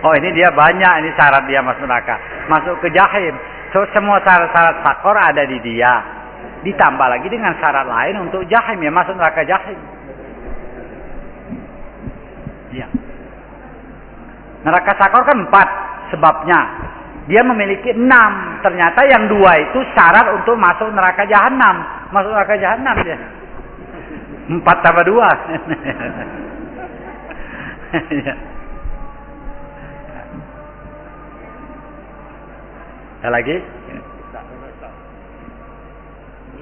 oh ini dia banyak ini syarat dia masuk neraka. Masuk ke jahim. So, semua syarat-syarat sakor ada di dia. Ditambah lagi dengan syarat lain untuk jahim ya masuk neraka jahim. Ya. Neraka sakor kan empat sebabnya. Dia memiliki enam. Ternyata yang dua itu syarat untuk masuk neraka jahanam. Masuk neraka jahanam dia. Empat tambah dua. ya. Ada lagi?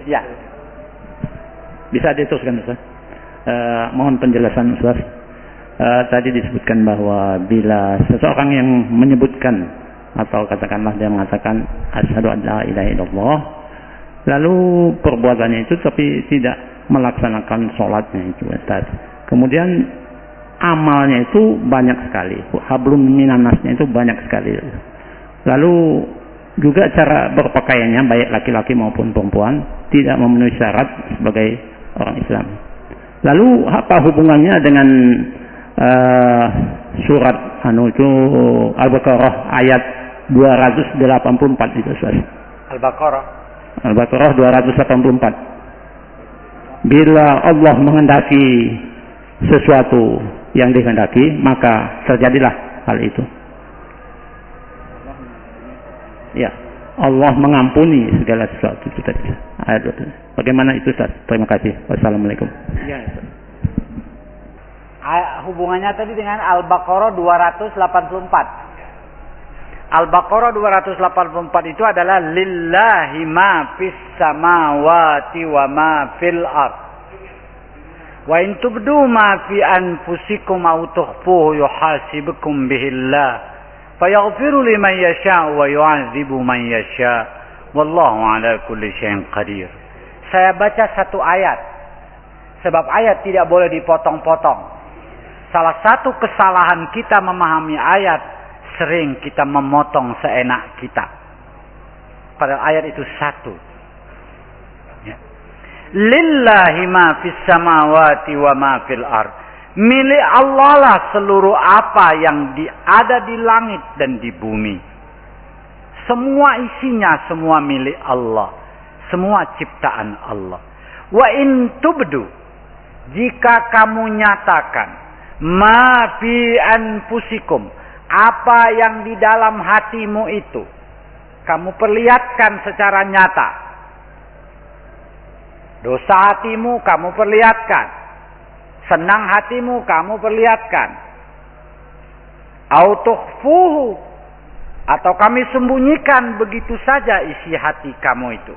Ya. Bisa diteruskan Ustaz? Uh, mohon penjelasan Ustaz. Uh, tadi disebutkan bahwa bila seseorang yang menyebutkan atau katakanlah dia mengatakan asyhadu an la ilaha illallah lalu perbuatannya itu tapi tidak melaksanakan sholatnya itu Ustaz. Kemudian amalnya itu banyak sekali. Hablum minanasnya itu banyak sekali. Lalu juga cara berpakaiannya baik laki-laki maupun perempuan tidak memenuhi syarat sebagai orang Islam. Lalu apa hubungannya dengan uh, surat anu itu Al-Baqarah ayat 284 itu Ustaz. Al-Baqarah Al-Baqarah 284. Bila Allah menghendaki sesuatu yang dikehendaki, maka terjadilah hal itu. Ya, Allah mengampuni segala sesuatu itu tadi. Bagaimana itu Ustaz? Terima kasih. Wassalamualaikum. Ya. Hubungannya tadi dengan Al-Baqarah 284. Al-Baqarah 284 itu adalah lillahi ma fis samawati wa ma fil ard. Wa in tubdu ma fi anfusikum aw tukhfuhu yuhasibukum bihillah. Fayaghfiru liman yasha wa yu'adzibu man yasha. Wallahu ala kulli syai'in qadir. Saya baca satu ayat. Sebab ayat tidak boleh dipotong-potong. Salah satu kesalahan kita memahami ayat sering kita memotong seenak kita padahal ayat itu satu ya. lillahi ma fis samawati wa ma fil ard Milik Allah lah seluruh apa yang di, ada di langit dan di bumi. Semua isinya semua milik Allah. Semua ciptaan Allah. Wa in tubdu jika kamu nyatakan ma fi anfusikum apa yang di dalam hatimu itu kamu perlihatkan secara nyata. Dosa hatimu kamu perlihatkan Senang hatimu kamu perlihatkan. Autukhfuhu atau kami sembunyikan begitu saja isi hati kamu itu.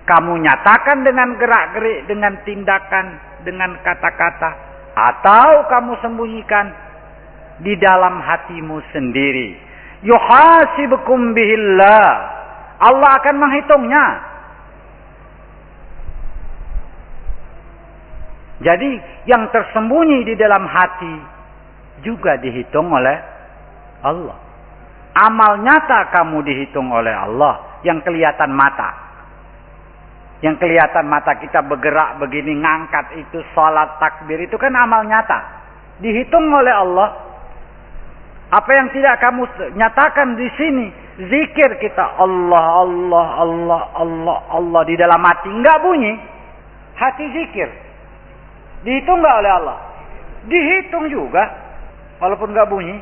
kamu nyatakan dengan gerak-gerik, dengan tindakan, dengan kata-kata, atau kamu sembunyikan di dalam hatimu sendiri. Yuhasibukum bihillah. Allah akan menghitungnya. Jadi yang tersembunyi di dalam hati juga dihitung oleh Allah. Amal nyata kamu dihitung oleh Allah yang kelihatan mata. Yang kelihatan mata kita bergerak begini, ngangkat itu, salat, takbir itu kan amal nyata. Dihitung oleh Allah. Apa yang tidak kamu nyatakan di sini, zikir kita Allah, Allah, Allah, Allah, Allah di dalam hati enggak bunyi, hati zikir. Dihitung enggak oleh Allah? Dihitung juga, walaupun enggak bunyi.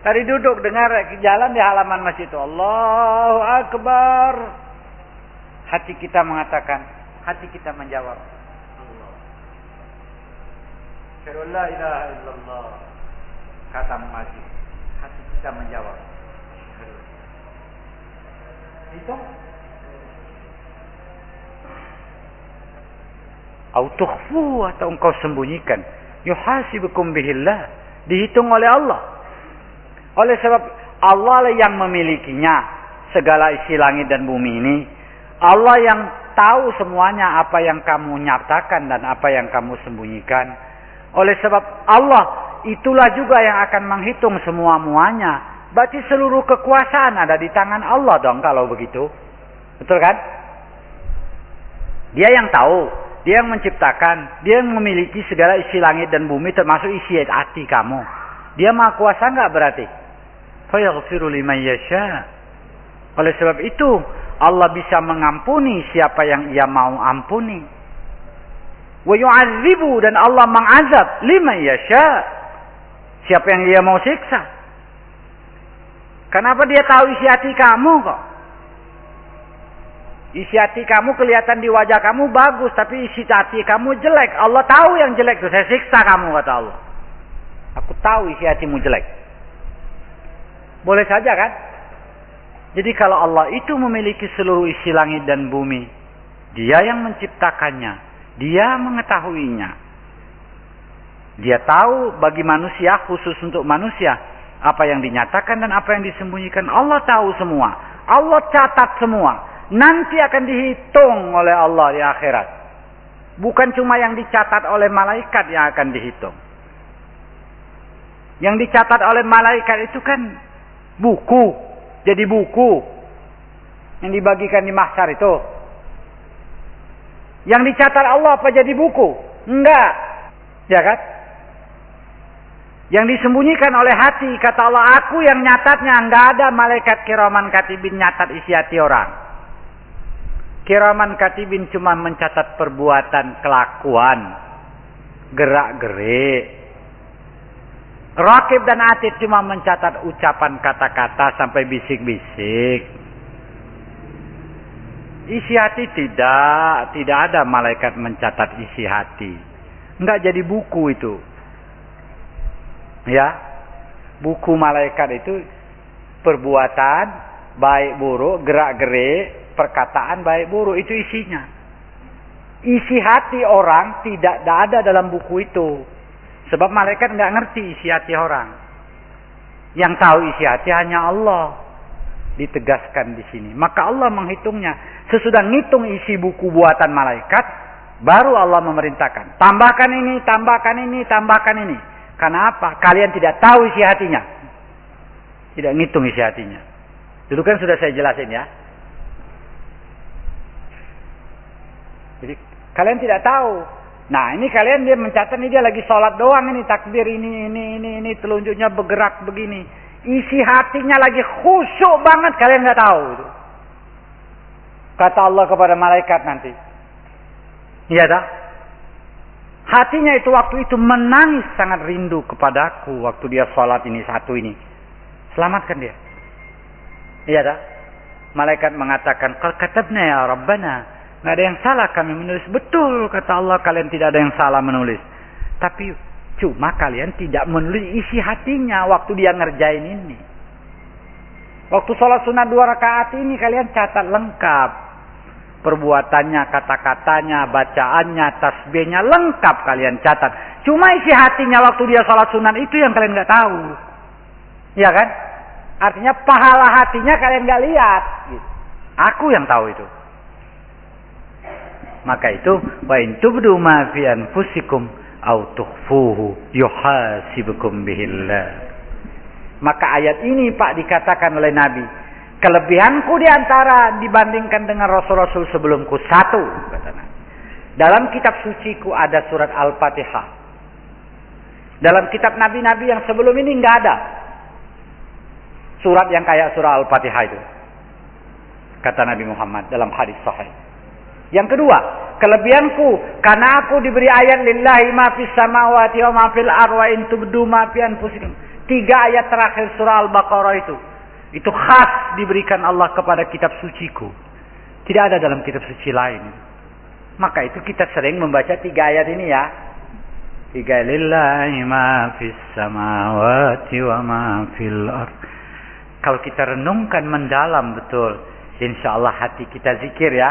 Tadi duduk dengar jalan di halaman masjid itu Allahu Akbar. Hati kita mengatakan, hati kita menjawab. Allah. illallah. Kata mengaji. Hati kita menjawab. Itu Autukhfu atau engkau sembunyikan. Yuhasibukum bihillah. Dihitung oleh Allah. Oleh sebab Allah yang memilikinya. Segala isi langit dan bumi ini Allah yang tahu semuanya apa yang kamu nyatakan dan apa yang kamu sembunyikan. Oleh sebab Allah itulah juga yang akan menghitung semua muanya. Berarti seluruh kekuasaan ada di tangan Allah dong kalau begitu. Betul kan? Dia yang tahu, dia yang menciptakan, dia yang memiliki segala isi langit dan bumi termasuk isi hati kamu. Dia maha kuasa nggak berarti? Fayaghfiru liman yasha. Oleh sebab itu, Allah bisa mengampuni siapa yang ia mau ampuni. Wa yu'adzibu dan Allah mengazab lima yasha. Siapa yang dia mau siksa. Kenapa dia tahu isi hati kamu kok? Isi hati kamu kelihatan di wajah kamu bagus, tapi isi hati kamu jelek. Allah tahu yang jelek itu, saya siksa kamu kata Allah. Aku tahu isi hatimu jelek. Boleh saja kan? Jadi kalau Allah itu memiliki seluruh isi langit dan bumi, dia yang menciptakannya, dia mengetahuinya. Dia tahu bagi manusia, khusus untuk manusia, apa yang dinyatakan dan apa yang disembunyikan. Allah tahu semua. Allah catat semua. Nanti akan dihitung oleh Allah di akhirat. Bukan cuma yang dicatat oleh malaikat yang akan dihitung. Yang dicatat oleh malaikat itu kan buku, jadi buku yang dibagikan di mahsyar itu. Yang dicatat Allah apa jadi buku? Enggak. Ya kan? Yang disembunyikan oleh hati, kata Allah, aku yang nyatatnya, enggak ada malaikat kiraman katibin nyatat isi hati orang. Kiraman katibin cuma mencatat perbuatan, kelakuan, gerak-gerik, Rakib dan Atid cuma mencatat ucapan kata-kata sampai bisik-bisik. Isi hati tidak, tidak ada malaikat mencatat isi hati. Enggak jadi buku itu. Ya. Buku malaikat itu perbuatan baik buruk, gerak-gerik, perkataan baik buruk itu isinya. Isi hati orang tidak ada dalam buku itu. Sebab malaikat nggak ngerti isi hati orang. Yang tahu isi hati hanya Allah. Ditegaskan di sini. Maka Allah menghitungnya. Sesudah ngitung isi buku buatan malaikat, baru Allah memerintahkan. Tambahkan ini, tambahkan ini, tambahkan ini. Karena apa? Kalian tidak tahu isi hatinya. Tidak ngitung isi hatinya. Dulu kan sudah saya jelasin ya. Jadi kalian tidak tahu Nah ini kalian dia mencatat ini dia lagi sholat doang ini takbir ini ini ini ini telunjuknya bergerak begini. Isi hatinya lagi khusyuk banget kalian nggak tahu. Kata Allah kepada malaikat nanti. Iya dah. Hatinya itu waktu itu menangis sangat rindu kepadaku waktu dia sholat ini satu ini. Selamatkan dia. Iya dah. Malaikat mengatakan, "Qad katabna ya Rabbana Nggak ada yang salah kami menulis. Betul kata Allah kalian tidak ada yang salah menulis. Tapi cuma kalian tidak menulis isi hatinya waktu dia ngerjain ini. Waktu sholat sunat dua rakaat ini kalian catat lengkap. Perbuatannya, kata-katanya, bacaannya, tasbihnya lengkap kalian catat. Cuma isi hatinya waktu dia sholat sunnah itu yang kalian nggak tahu, ya kan? Artinya pahala hatinya kalian nggak lihat. Aku yang tahu itu. Maka itu wa in tubdu ma fi anfusikum au tukhfuhu yuhasibukum bihillah. Maka ayat ini Pak dikatakan oleh Nabi, kelebihanku di antara dibandingkan dengan rasul-rasul sebelumku satu kata Nabi. Dalam kitab suciku ada surat Al-Fatihah. Dalam kitab nabi-nabi yang sebelum ini nggak ada surat yang kayak surah Al-Fatihah itu. Kata Nabi Muhammad dalam hadis sahih. Yang kedua, kelebihanku karena aku diberi ayat lillahi ma fis samawati wa ma fil ardi in tubdu ma fi anfusikum. Tiga ayat terakhir surah Al-Baqarah itu. Itu khas diberikan Allah kepada kitab suciku. Tidak ada dalam kitab suci lain. Maka itu kita sering membaca tiga ayat ini ya. Tiga lillahi ma fis samawati wa ma fil ardi kalau kita renungkan mendalam betul, insya Allah hati kita zikir ya.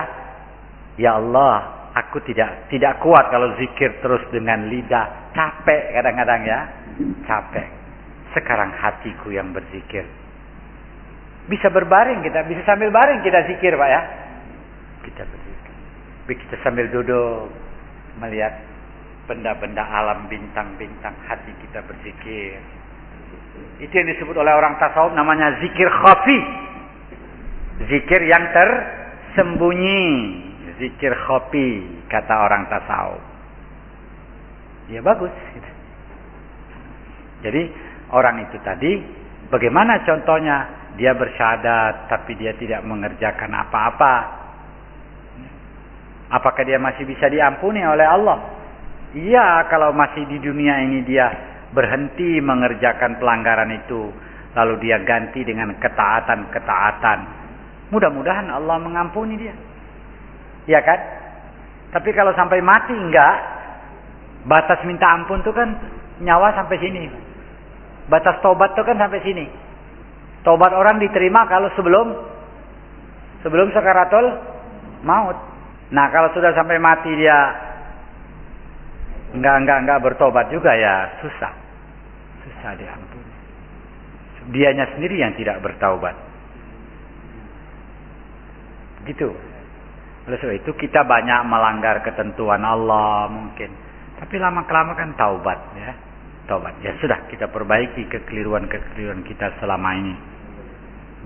Ya Allah, aku tidak tidak kuat kalau zikir terus dengan lidah, capek kadang-kadang ya, capek. Sekarang hatiku yang berzikir. Bisa berbaring kita, bisa sambil baring kita zikir pak ya. Kita berzikir. Kita sambil duduk melihat benda-benda alam bintang-bintang hati kita berzikir itu yang disebut oleh orang tasawuf namanya zikir khafi. Zikir yang tersembunyi. Zikir khafi kata orang tasawuf. Ya bagus. Jadi orang itu tadi bagaimana contohnya? Dia bersyahadat tapi dia tidak mengerjakan apa-apa. Apakah dia masih bisa diampuni oleh Allah? Iya, kalau masih di dunia ini dia berhenti mengerjakan pelanggaran itu lalu dia ganti dengan ketaatan-ketaatan. Mudah-mudahan Allah mengampuni dia. Ya kan? Tapi kalau sampai mati enggak. Batas minta ampun itu kan nyawa sampai sini. Batas tobat itu kan sampai sini tobat orang diterima kalau sebelum sebelum sekaratul maut nah kalau sudah sampai mati dia enggak enggak enggak bertobat juga ya susah. Susah diampuni. Dianya sendiri yang tidak bertaubat. Gitu. Oleh sebab itu kita banyak melanggar ketentuan Allah mungkin. Tapi lama kelama kan taubat ya. Taubat. Ya sudah kita perbaiki kekeliruan-kekeliruan kita selama ini.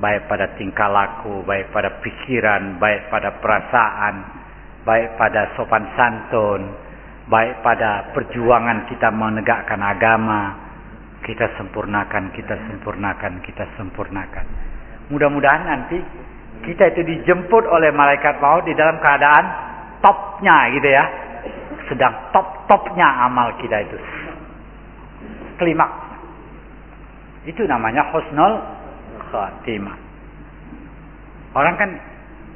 Baik pada tingkah laku, baik pada pikiran, baik pada perasaan, baik pada sopan santun, baik pada perjuangan kita menegakkan agama kita sempurnakan kita sempurnakan kita sempurnakan mudah-mudahan nanti kita itu dijemput oleh malaikat maut di dalam keadaan topnya gitu ya sedang top-topnya amal kita itu klimaks itu namanya husnul khatimah orang kan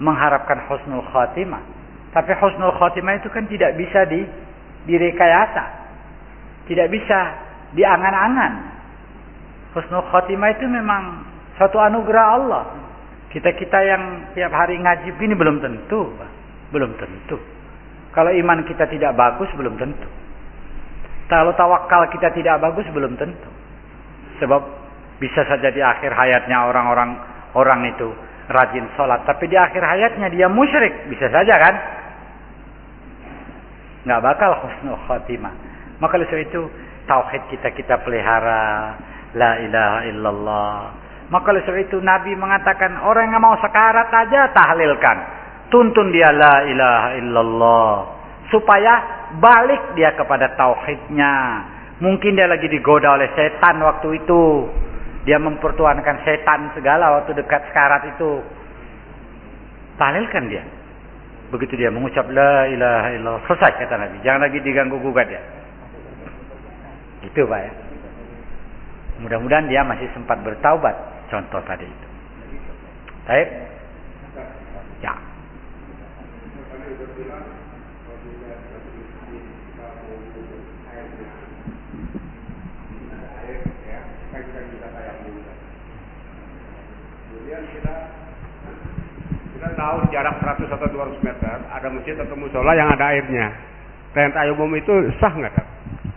mengharapkan husnul khatimah tapi husnul khatimah itu kan tidak bisa di direkayasa. Tidak bisa diangan-angan. Husnul khotimah itu memang satu anugerah Allah. Kita-kita yang tiap hari ngaji ini belum tentu. Belum tentu. Kalau iman kita tidak bagus belum tentu. Kalau tawakal kita tidak bagus belum tentu. Sebab bisa saja di akhir hayatnya orang-orang orang itu rajin sholat. Tapi di akhir hayatnya dia musyrik. Bisa saja kan? nggak bakal husnul khatimah. Maka oleh itu tauhid kita kita pelihara la ilaha illallah. Maka oleh itu Nabi mengatakan orang yang mau sekarat aja tahlilkan. Tuntun dia la ilaha illallah. Supaya balik dia kepada tauhidnya. Mungkin dia lagi digoda oleh setan waktu itu. Dia mempertuankan setan segala waktu dekat sekarat itu. Tahlilkan dia. Begitu dia mengucap la ilaha illallah, selesai kata Nabi. Jangan lagi diganggu gugat ya. Itu Pak ya. Mudah-mudahan dia masih sempat bertaubat. Contoh tadi itu. Baik. Ya. Kita tahu jarak 100 atau 200 meter ada masjid atau musola yang ada airnya. Tayamum itu sah nggak?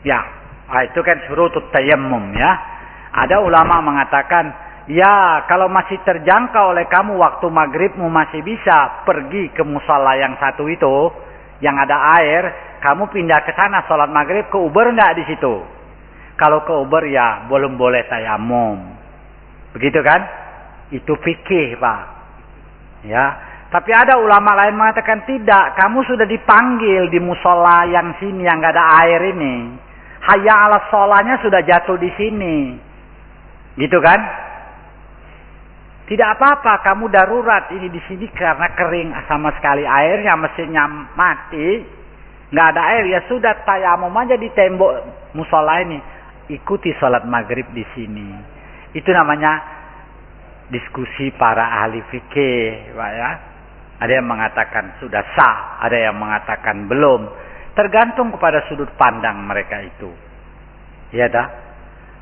Ya, ah, itu kan surutut tayammum ya. Ada ulama mengatakan, ya kalau masih terjangkau oleh kamu waktu maghribmu masih bisa pergi ke musola yang satu itu, yang ada air, kamu pindah ke sana sholat maghrib ke Uber nggak di situ? Kalau ke Uber ya belum boleh tayamum. Begitu kan? Itu fikih pak. Ya. Tapi ada ulama lain mengatakan tidak. Kamu sudah dipanggil di musola yang sini yang nggak ada air ini. Hanya ala solanya sudah jatuh di sini. Gitu kan? Tidak apa-apa, kamu darurat ini di sini karena kering sama sekali airnya, mesinnya mati, nggak ada air ya sudah tayamum aja di tembok musola ini, ikuti sholat maghrib di sini. Itu namanya diskusi para ahli fikih, pak ya. Ada yang mengatakan sudah sah, ada yang mengatakan belum, tergantung kepada sudut pandang mereka itu. Ya dah.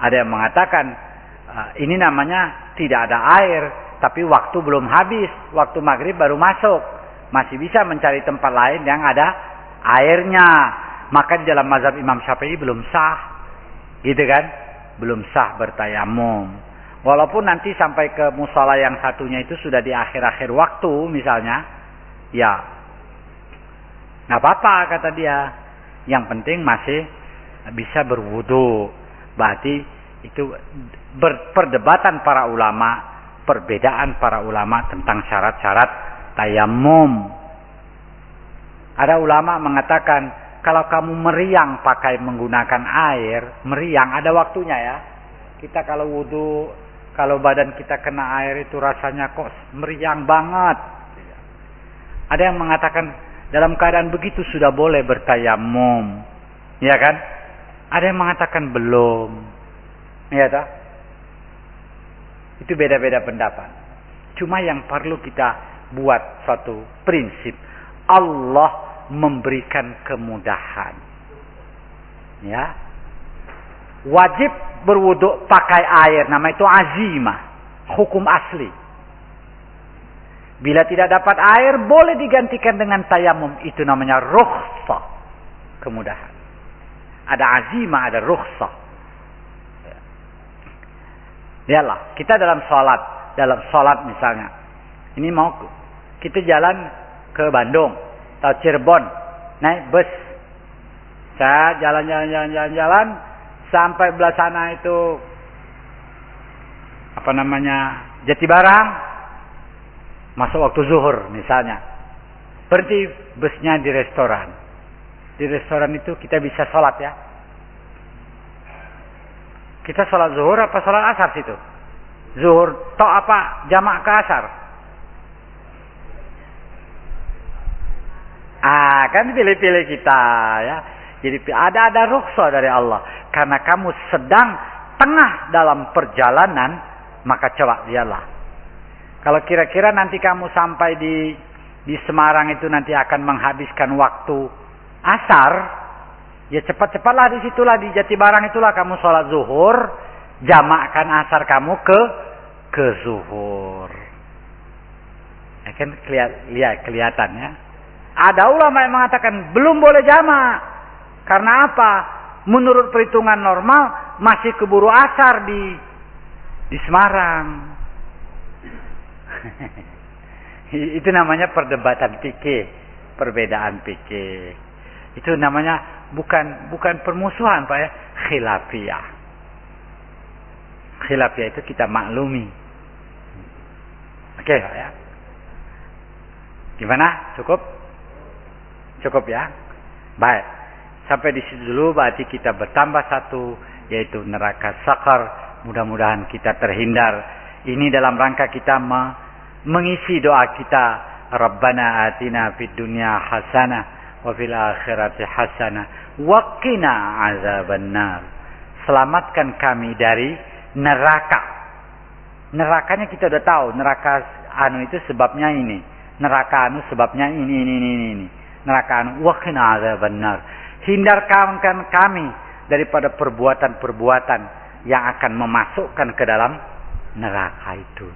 Ada yang mengatakan uh, ini namanya tidak ada air, tapi waktu belum habis, waktu maghrib baru masuk, masih bisa mencari tempat lain yang ada airnya. Maka di dalam mazhab Imam Syafi'i belum sah, gitu kan? Belum sah bertayamum. Walaupun nanti sampai ke musola yang satunya itu sudah di akhir-akhir waktu misalnya, ya nggak apa-apa kata dia. Yang penting masih bisa berwudu. Berarti itu perdebatan para ulama, perbedaan para ulama tentang syarat-syarat tayamum. Ada ulama mengatakan kalau kamu meriang pakai menggunakan air, meriang ada waktunya ya. Kita kalau wudhu, kalau badan kita kena air itu rasanya kok meriang banget. Ada yang mengatakan dalam keadaan begitu sudah boleh bertayamum. Ya kan? Ada yang mengatakan belum. Ya tak? Itu beda-beda pendapat. Cuma yang perlu kita buat suatu prinsip. Allah memberikan kemudahan. Ya. Wajib berwuduk pakai air. Nama itu azimah. Hukum asli. Bila tidak dapat air, boleh digantikan dengan tayamum. Itu namanya rukhsah. Kemudahan. Ada azimah, ada rukhsah. Lihatlah, kita dalam sholat. Dalam sholat misalnya. Ini mau kita jalan ke Bandung. Atau Cirebon. Naik bus. Saya jalan-jalan-jalan-jalan. Sampai belah sana itu. Apa namanya. Jati Barang. Masuk waktu zuhur misalnya. Berhenti busnya di restoran. Di restoran itu kita bisa sholat ya. Kita sholat zuhur apa sholat asar situ? Zuhur tok apa jamak ke asar? Ah, kan pilih-pilih kita ya. Jadi ada ada rukhsah dari Allah. Karena kamu sedang tengah dalam perjalanan, maka coba dialah. Kalau kira-kira nanti kamu sampai di di Semarang itu nanti akan menghabiskan waktu asar, ya cepat-cepatlah di situlah di Jatibarang itulah kamu sholat zuhur, jamakkan asar kamu ke ke zuhur. Ya kan kelihat, lihat kelihatan ya. Ada ulama yang mengatakan belum boleh jamak. Karena apa? Menurut perhitungan normal masih keburu asar di di Semarang. Itu namanya perdebatan fikih, perbedaan fikih. Itu namanya bukan bukan permusuhan Pak ya, khilafiyah. Khilafiyah itu kita maklumi. Oke, Pak ya. Gimana? Cukup? Cukup ya? Baik. Sampai di situ dulu berarti kita bertambah satu yaitu neraka sakar. Mudah-mudahan kita terhindar. Ini dalam rangka kita me mengisi doa kita. Rabbana atina fid dunya hasanah wa fil akhirati hasanah wa qina azabannar. Selamatkan kami dari neraka. Nerakanya kita udah tahu, neraka anu itu sebabnya ini. Neraka anu sebabnya ini ini ini ini. Neraka anu wa qina azabannar. Hindarkan kami daripada perbuatan-perbuatan yang akan memasukkan ke dalam neraka itu.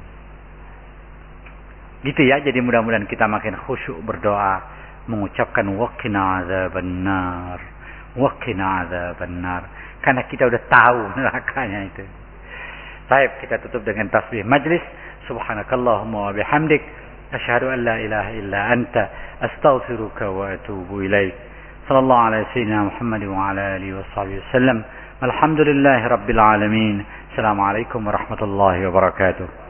Gitu ya, jadi mudah-mudahan kita makin khusyuk berdoa, mengucapkan waqina azabannar, waqina azabannar. Karena kita udah tahu nerakanya itu. Baik, kita tutup dengan tasbih majlis. Subhanakallahumma wa bihamdik. Asyhadu an la ilaha illa anta. Astaghfiruka wa atubu ilaik. Sallallahu ala sayyidina Muhammad wa ala alihi wa sahbihi wasallam. Alhamdulillahi rabbil alamin. Assalamualaikum warahmatullahi wabarakatuh.